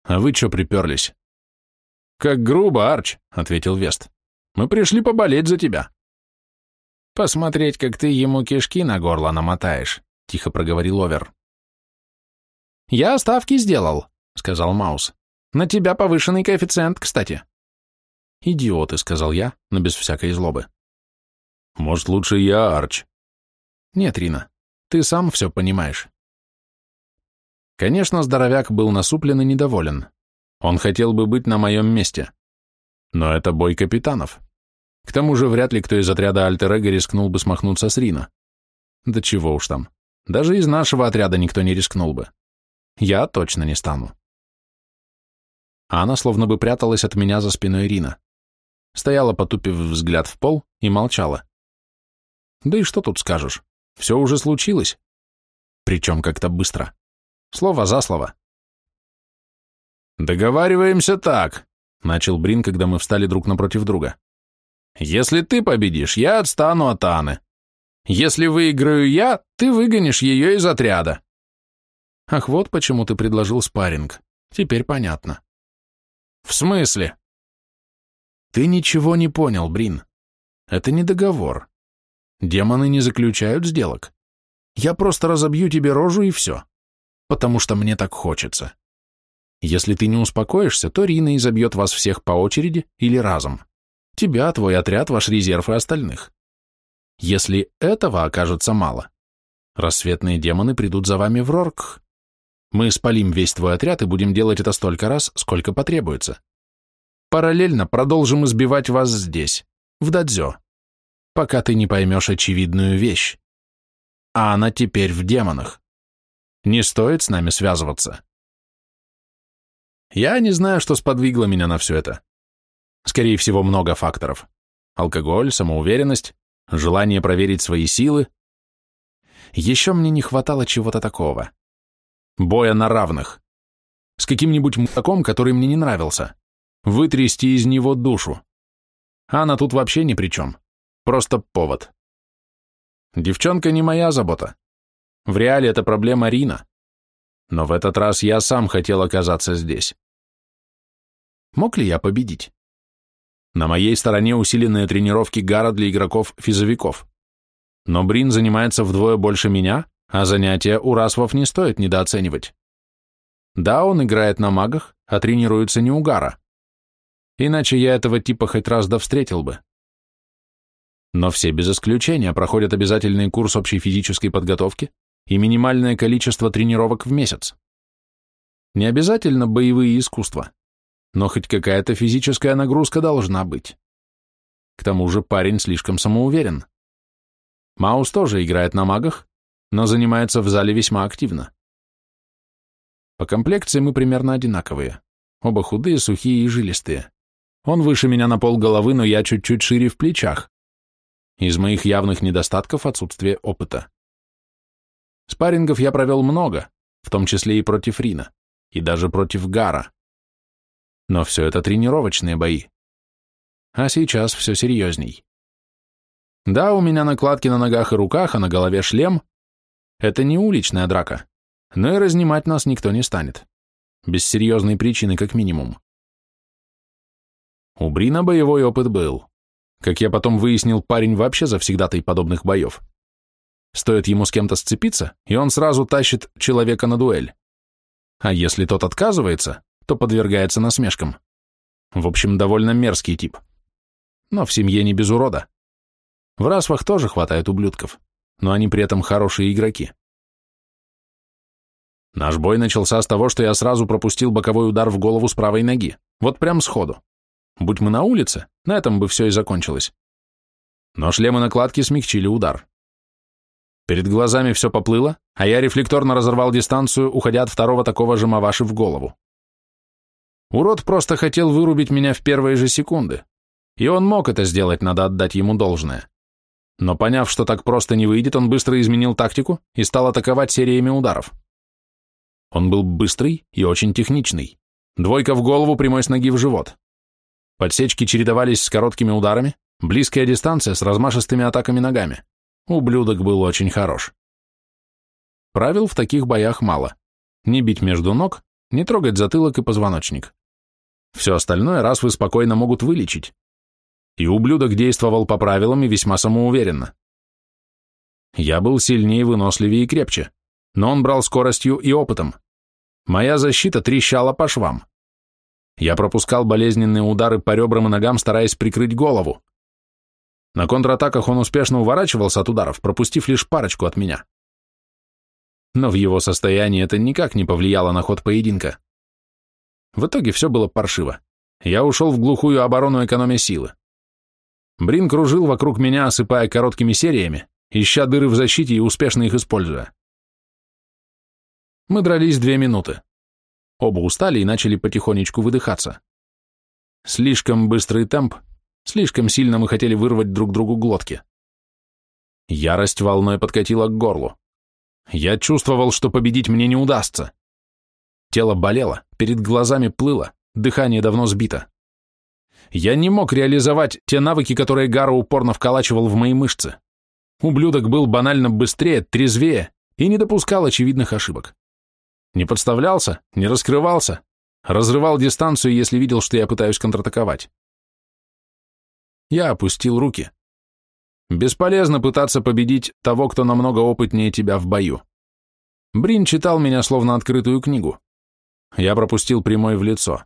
Speaker 1: А вы чё приперлись? Как грубо, Арч, ответил Вест. Мы пришли поболеть за тебя. «Посмотреть, как ты ему кишки на горло намотаешь», — тихо проговорил Овер. «Я ставки сделал», — сказал Маус. «На тебя повышенный коэффициент, кстати». «Идиоты», — сказал я, но без всякой злобы. «Может, лучше я, Арч?» «Нет, Рина, ты сам все понимаешь». Конечно, здоровяк был насуплен и недоволен. Он хотел бы быть на моем месте. Но это бой капитанов. К тому же вряд ли кто из отряда Альтер-Эго рискнул бы смахнуться с Рина. Да чего уж там. Даже из нашего отряда никто не рискнул бы. Я точно не стану. Она словно бы пряталась от меня за спиной Рина. Стояла, потупив взгляд в пол, и молчала. Да и что тут скажешь? Все уже случилось. Причем как-то быстро. Слово за слово. «Договариваемся так», — начал Брин, когда мы встали друг напротив друга. Если ты победишь, я отстану от Анны. Если выиграю я, ты выгонишь ее из отряда. Ах, вот почему ты предложил спарринг. Теперь понятно. В смысле? Ты ничего не понял, Брин. Это не договор. Демоны не заключают сделок. Я просто разобью тебе рожу и все. Потому что мне так хочется. Если ты не успокоишься, то Рина изобьет вас всех по очереди или разом. Тебя, твой отряд, ваш резерв и остальных. Если этого окажется мало, рассветные демоны придут за вами в Рорк. Мы спалим весь твой отряд и будем делать это столько раз, сколько потребуется. Параллельно продолжим избивать вас здесь, в Дадзё, пока ты не поймешь очевидную вещь. А она теперь в демонах. Не стоит с нами связываться. Я не знаю, что сподвигло меня на все это. Скорее всего, много факторов. Алкоголь, самоуверенность, желание проверить свои силы. Еще мне не хватало чего-то такого. Боя на равных. С каким-нибудь мудаком, который мне не нравился. Вытрясти из него душу. Она тут вообще ни при чем. Просто повод. Девчонка не моя забота. В реале это проблема Рина. Но в этот раз я сам хотел оказаться здесь. Мог ли я победить? На моей стороне усиленные тренировки Гара для игроков-физовиков. Но Брин занимается вдвое больше меня, а занятия у Расвов не стоит недооценивать. Да, он играет на магах, а тренируется не у Гара. Иначе я этого типа хоть раз да встретил бы. Но все без исключения проходят обязательный курс общей физической подготовки и минимальное количество тренировок в месяц. Не обязательно боевые искусства, но хоть какая-то физическая нагрузка должна быть. К тому же парень слишком самоуверен. Маус тоже играет на магах, но занимается в зале весьма активно. По комплекции мы примерно одинаковые. Оба худые, сухие и жилистые. Он выше меня на пол головы, но я чуть-чуть шире в плечах. Из моих явных недостатков отсутствие опыта. Спаррингов я провел много, в том числе и против Рина, и даже против Гара. Но все это тренировочные бои. А сейчас все серьезней. Да, у меня накладки на ногах и руках, а на голове шлем. Это не уличная драка, но и разнимать нас никто не станет. Без серьезной причины, как минимум. У Брина боевой опыт был. Как я потом выяснил, парень вообще завсегдатай подобных боев. Стоит ему с кем-то сцепиться, и он сразу тащит человека на дуэль. А если тот отказывается, то подвергается насмешкам. В общем, довольно мерзкий тип. Но в семье не без урода. В расвах тоже хватает ублюдков, но они при этом хорошие игроки. Наш бой начался с того, что я сразу пропустил боковой удар в голову с правой ноги, вот прям сходу. Будь мы на улице, на этом бы все и закончилось. Но шлемы накладки смягчили удар. Перед глазами все поплыло, а я рефлекторно разорвал дистанцию, уходя от второго такого же Маваши в голову. Урод просто хотел вырубить меня в первые же секунды. И он мог это сделать, надо отдать ему должное. Но поняв, что так просто не выйдет, он быстро изменил тактику и стал атаковать сериями ударов. Он был быстрый и очень техничный. Двойка в голову, прямой с ноги в живот. Подсечки чередовались с короткими ударами, близкая дистанция с размашистыми атаками ногами. Ублюдок был очень хорош. Правил в таких боях мало. Не бить между ног, не трогать затылок и позвоночник. Все остальное раз вы спокойно могут вылечить. И ублюдок действовал по правилам и весьма самоуверенно. Я был сильнее, выносливее и крепче, но он брал скоростью и опытом. Моя защита трещала по швам. Я пропускал болезненные удары по ребрам и ногам, стараясь прикрыть голову. На контратаках он успешно уворачивался от ударов, пропустив лишь парочку от меня. Но в его состоянии это никак не повлияло на ход поединка. В итоге все было паршиво. Я ушел в глухую оборону экономя силы. Брин кружил вокруг меня, осыпая короткими сериями, ища дыры в защите и успешно их используя. Мы дрались две минуты. Оба устали и начали потихонечку выдыхаться. Слишком быстрый темп, слишком сильно мы хотели вырвать друг другу глотки. Ярость волной подкатила к горлу. Я чувствовал, что победить мне не удастся. Тело болело, перед глазами плыло, дыхание давно сбито. Я не мог реализовать те навыки, которые Гара упорно вколачивал в мои мышцы. Ублюдок был банально быстрее, трезвее и не допускал очевидных ошибок. Не подставлялся, не раскрывался, разрывал дистанцию, если видел, что я пытаюсь контратаковать. Я опустил руки. Бесполезно пытаться победить того, кто намного опытнее тебя в бою. Брин читал меня словно открытую книгу. Я пропустил прямой в лицо.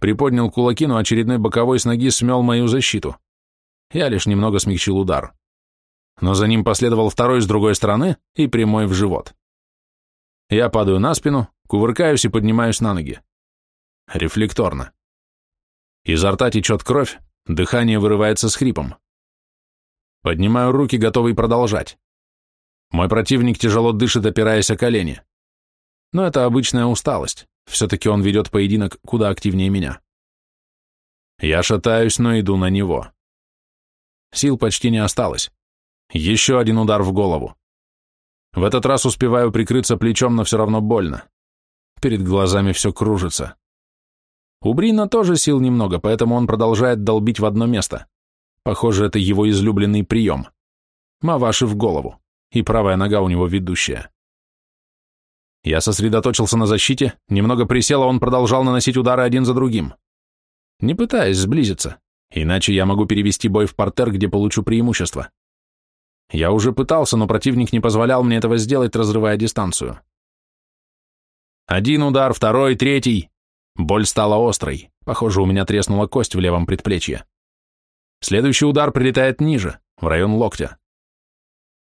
Speaker 1: Приподнял кулаки, но очередной боковой с ноги смел мою защиту. Я лишь немного смягчил удар. Но за ним последовал второй с другой стороны и прямой в живот. Я падаю на спину, кувыркаюсь и поднимаюсь на ноги. Рефлекторно. Изо рта течет кровь, дыхание вырывается с хрипом. Поднимаю руки, готовый продолжать. Мой противник тяжело дышит, опираясь о колени. Но это обычная усталость. Все-таки он ведет поединок куда активнее меня. Я шатаюсь, но иду на него. Сил почти не осталось. Еще один удар в голову. В этот раз успеваю прикрыться плечом, но все равно больно. Перед глазами все кружится. У Брина тоже сил немного, поэтому он продолжает долбить в одно место. Похоже, это его излюбленный прием. Маваши в голову, и правая нога у него ведущая. Я сосредоточился на защите, немного присел, а он продолжал наносить удары один за другим. Не пытаясь сблизиться, иначе я могу перевести бой в портер, где получу преимущество. Я уже пытался, но противник не позволял мне этого сделать, разрывая дистанцию. Один удар, второй, третий. Боль стала острой. Похоже, у меня треснула кость в левом предплечье. Следующий удар прилетает ниже, в район локтя.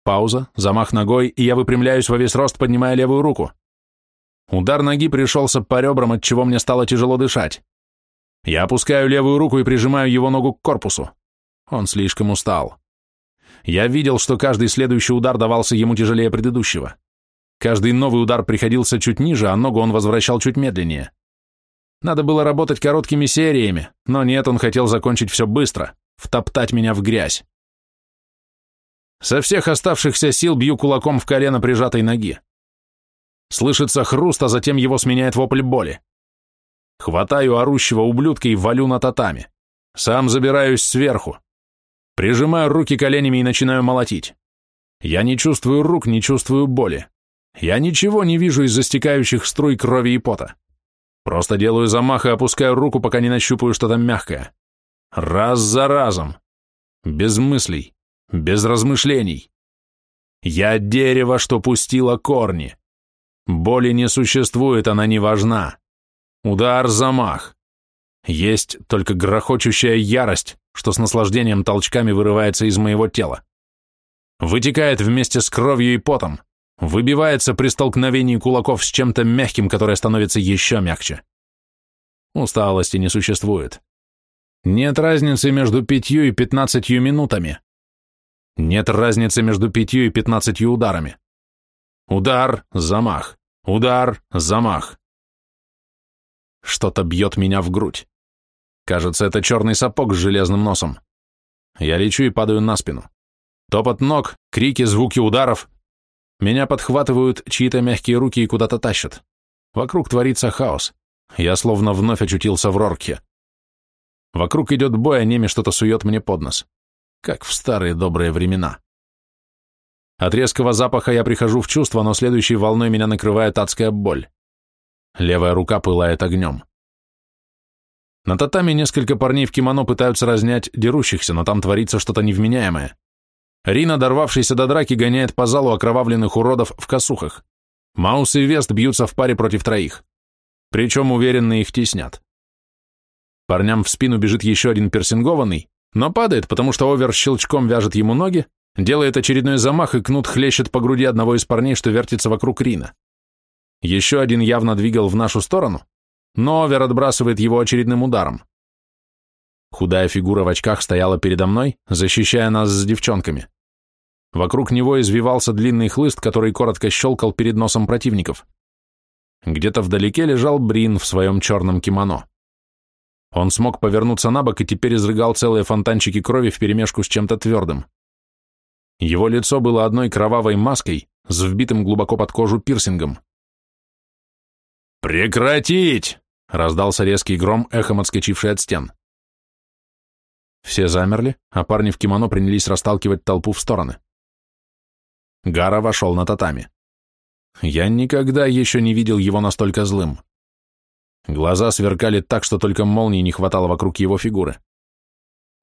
Speaker 1: Пауза, замах ногой, и я выпрямляюсь во весь рост, поднимая левую руку. Удар ноги пришелся по ребрам, от чего мне стало тяжело дышать. Я опускаю левую руку и прижимаю его ногу к корпусу. Он слишком устал. Я видел, что каждый следующий удар давался ему тяжелее предыдущего. Каждый новый удар приходился чуть ниже, а ногу он возвращал чуть медленнее. Надо было работать короткими сериями, но нет, он хотел закончить все быстро, втоптать меня в грязь. Со всех оставшихся сил бью кулаком в колено прижатой ноги. Слышится хруст, а затем его сменяет вопль боли. Хватаю орущего ублюдка и валю на татами. Сам забираюсь сверху. Прижимаю руки коленями и начинаю молотить. Я не чувствую рук, не чувствую боли. Я ничего не вижу из застекающих струй крови и пота. Просто делаю замах и опускаю руку, пока не нащупаю что-то мягкое. Раз за разом. Без мыслей, без размышлений. Я дерево, что пустило корни. Боли не существует, она не важна. Удар, замах. Есть только грохочущая ярость, что с наслаждением толчками вырывается из моего тела. Вытекает вместе с кровью и потом, выбивается при столкновении кулаков с чем-то мягким, которое становится еще мягче. Усталости не существует. Нет разницы между пятью и пятнадцатью минутами. Нет разницы между пятью и пятнадцатью ударами. Удар, замах, удар, замах. Что-то бьет меня в грудь. Кажется, это черный сапог с железным носом. Я лечу и падаю на спину. Топот ног, крики, звуки ударов. Меня подхватывают чьи-то мягкие руки и куда-то тащат. Вокруг творится хаос. Я словно вновь очутился в Рорке. Вокруг идет бой, а Неми что-то сует мне под нос. Как в старые добрые времена. От резкого запаха я прихожу в чувство, но следующей волной меня накрывает адская боль. Левая рука пылает огнем. На татами несколько парней в кимоно пытаются разнять дерущихся, но там творится что-то невменяемое. Рина, дорвавшийся до драки, гоняет по залу окровавленных уродов в косухах. Маус и Вест бьются в паре против троих. Причем уверенно их теснят. Парням в спину бежит еще один персингованный, но падает, потому что Овер щелчком вяжет ему ноги, делает очередной замах, и кнут хлещет по груди одного из парней, что вертится вокруг Рина. Еще один явно двигал в нашу сторону, но Овер отбрасывает его очередным ударом. Худая фигура в очках стояла передо мной, защищая нас с девчонками. Вокруг него извивался длинный хлыст, который коротко щелкал перед носом противников. Где-то вдалеке лежал Брин в своем черном кимоно. Он смог повернуться на бок и теперь изрыгал целые фонтанчики крови вперемешку с чем-то твердым. Его лицо было одной кровавой маской с вбитым глубоко под кожу пирсингом. «Прекратить!» — раздался резкий гром, эхом отскочивший от стен. Все замерли, а парни в кимоно принялись расталкивать толпу в стороны. Гара вошел на татами. Я никогда еще не видел его настолько злым. Глаза сверкали так, что только молнии не хватало вокруг его фигуры.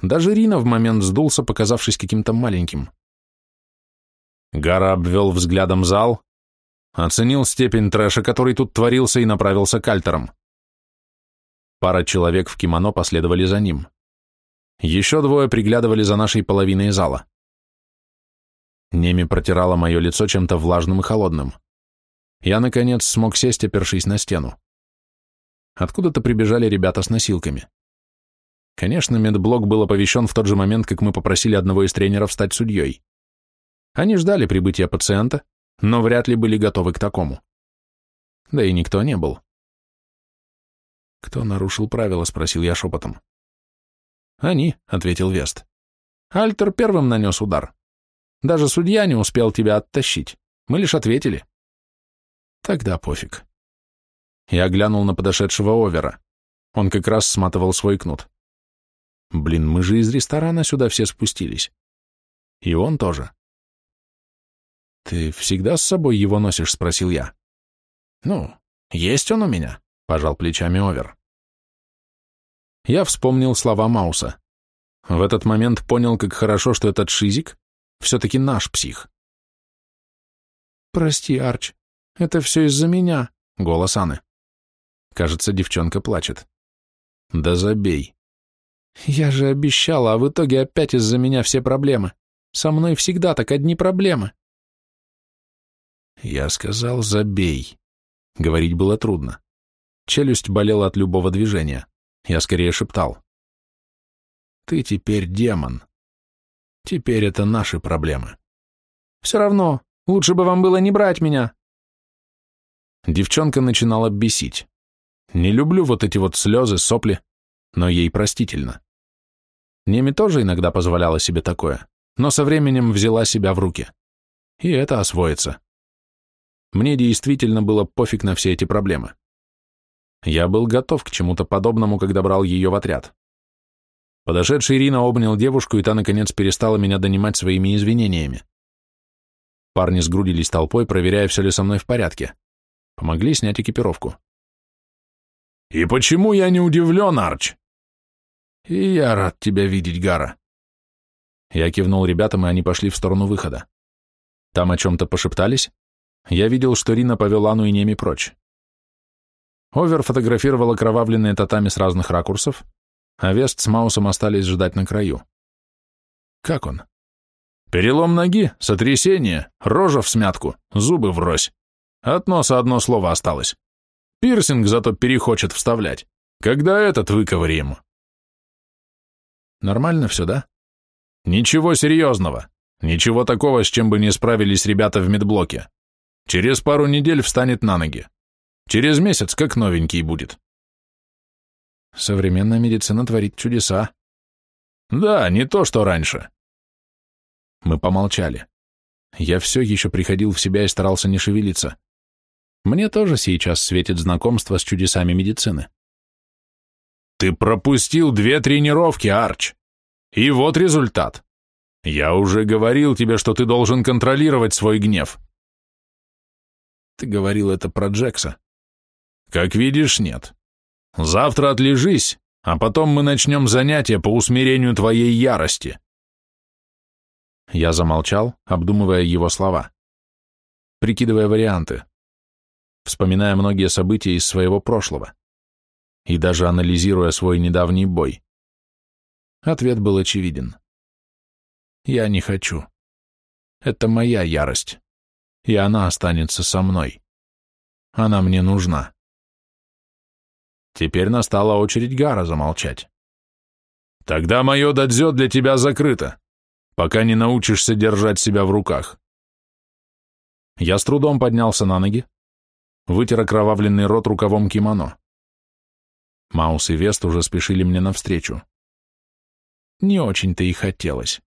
Speaker 1: Даже Рина в момент сдулся, показавшись каким-то маленьким. Гара обвел взглядом зал, оценил степень трэша, который тут творился, и направился к альтерам. Пара человек в кимоно последовали за ним. Еще двое приглядывали за нашей половиной зала. Неми протирала мое лицо чем-то влажным и холодным. Я, наконец, смог сесть, опершись на стену. Откуда-то прибежали ребята с носилками. Конечно, медблок был оповещен в тот же момент, как мы попросили одного из тренеров стать судьей. Они ждали прибытия пациента, но вряд ли были готовы к такому. Да и никто не был. «Кто нарушил правила?» — спросил я шепотом. «Они», — ответил Вест. «Альтер первым нанес удар. Даже судья не успел тебя оттащить. Мы лишь ответили». «Тогда пофиг». Я глянул на подошедшего Овера. Он как раз сматывал свой кнут. «Блин, мы же из ресторана сюда все спустились. И он тоже». «Ты всегда с собой его носишь?» — спросил я. «Ну, есть он у меня», — пожал плечами Овер. Я вспомнил слова Мауса. В этот момент понял, как хорошо, что этот шизик все-таки наш псих. «Прости, Арч, это все из-за меня», — голос Анны. Кажется, девчонка плачет. «Да забей». «Я же обещала, а в итоге опять из-за меня все проблемы. Со мной всегда так одни проблемы». Я сказал, забей. Говорить было трудно. Челюсть болела от любого движения. Я скорее шептал. «Ты теперь демон. Теперь это наши проблемы».
Speaker 2: «Все равно, лучше бы вам было не брать меня».
Speaker 1: Девчонка начинала бесить. Не люблю вот эти вот слезы, сопли, но ей простительно. Неми тоже иногда позволяла себе такое, но со временем взяла себя в руки. И это освоится. Мне действительно было пофиг на все эти проблемы. Я был готов к чему-то подобному, когда брал ее в отряд. Подошедший Ирина обнял девушку, и та, наконец, перестала меня донимать своими извинениями. Парни сгрудились толпой, проверяя, все ли со мной в порядке. Помогли снять экипировку.
Speaker 2: «И почему я не удивлен, Арч?»
Speaker 1: «И я рад тебя видеть, Гара». Я кивнул ребятам, и они пошли в сторону выхода. Там о чем-то пошептались. Я видел, что Рина повел Ану и Неми прочь. Овер фотографировал окровавленные татами с разных ракурсов, а Вест с Маусом остались ждать на краю. Как он?
Speaker 2: Перелом ноги, сотрясение, рожа в смятку, зубы врозь. От носа одно слово осталось. Пирсинг зато перехочет вставлять. Когда этот выковырим?
Speaker 1: Нормально все, да?
Speaker 2: Ничего серьезного. Ничего такого, с чем бы не справились ребята в медблоке. Через пару недель встанет на ноги. Через месяц как новенький будет.
Speaker 1: Современная медицина творит чудеса.
Speaker 2: Да, не то, что раньше.
Speaker 1: Мы помолчали. Я все еще приходил в себя и старался не шевелиться. Мне тоже сейчас светит знакомство с чудесами медицины.
Speaker 2: Ты пропустил две тренировки, Арч. И вот результат. Я уже говорил тебе, что ты должен контролировать свой гнев.
Speaker 1: Ты говорил это про Джекса.
Speaker 2: Как видишь, нет. Завтра отлежись, а потом мы начнем занятия по усмирению твоей ярости.
Speaker 1: Я замолчал, обдумывая его слова, прикидывая варианты, вспоминая многие события из своего прошлого и даже анализируя свой недавний бой. Ответ был очевиден. Я не хочу. Это моя ярость, и она останется со мной. Она мне нужна. Теперь настала очередь Гара замолчать.
Speaker 2: «Тогда мое дадзё для тебя закрыто, пока не научишься держать себя в руках».
Speaker 1: Я с трудом поднялся на ноги, вытер окровавленный рот рукавом кимоно. Маус и Вест уже спешили мне навстречу. Не очень-то и хотелось.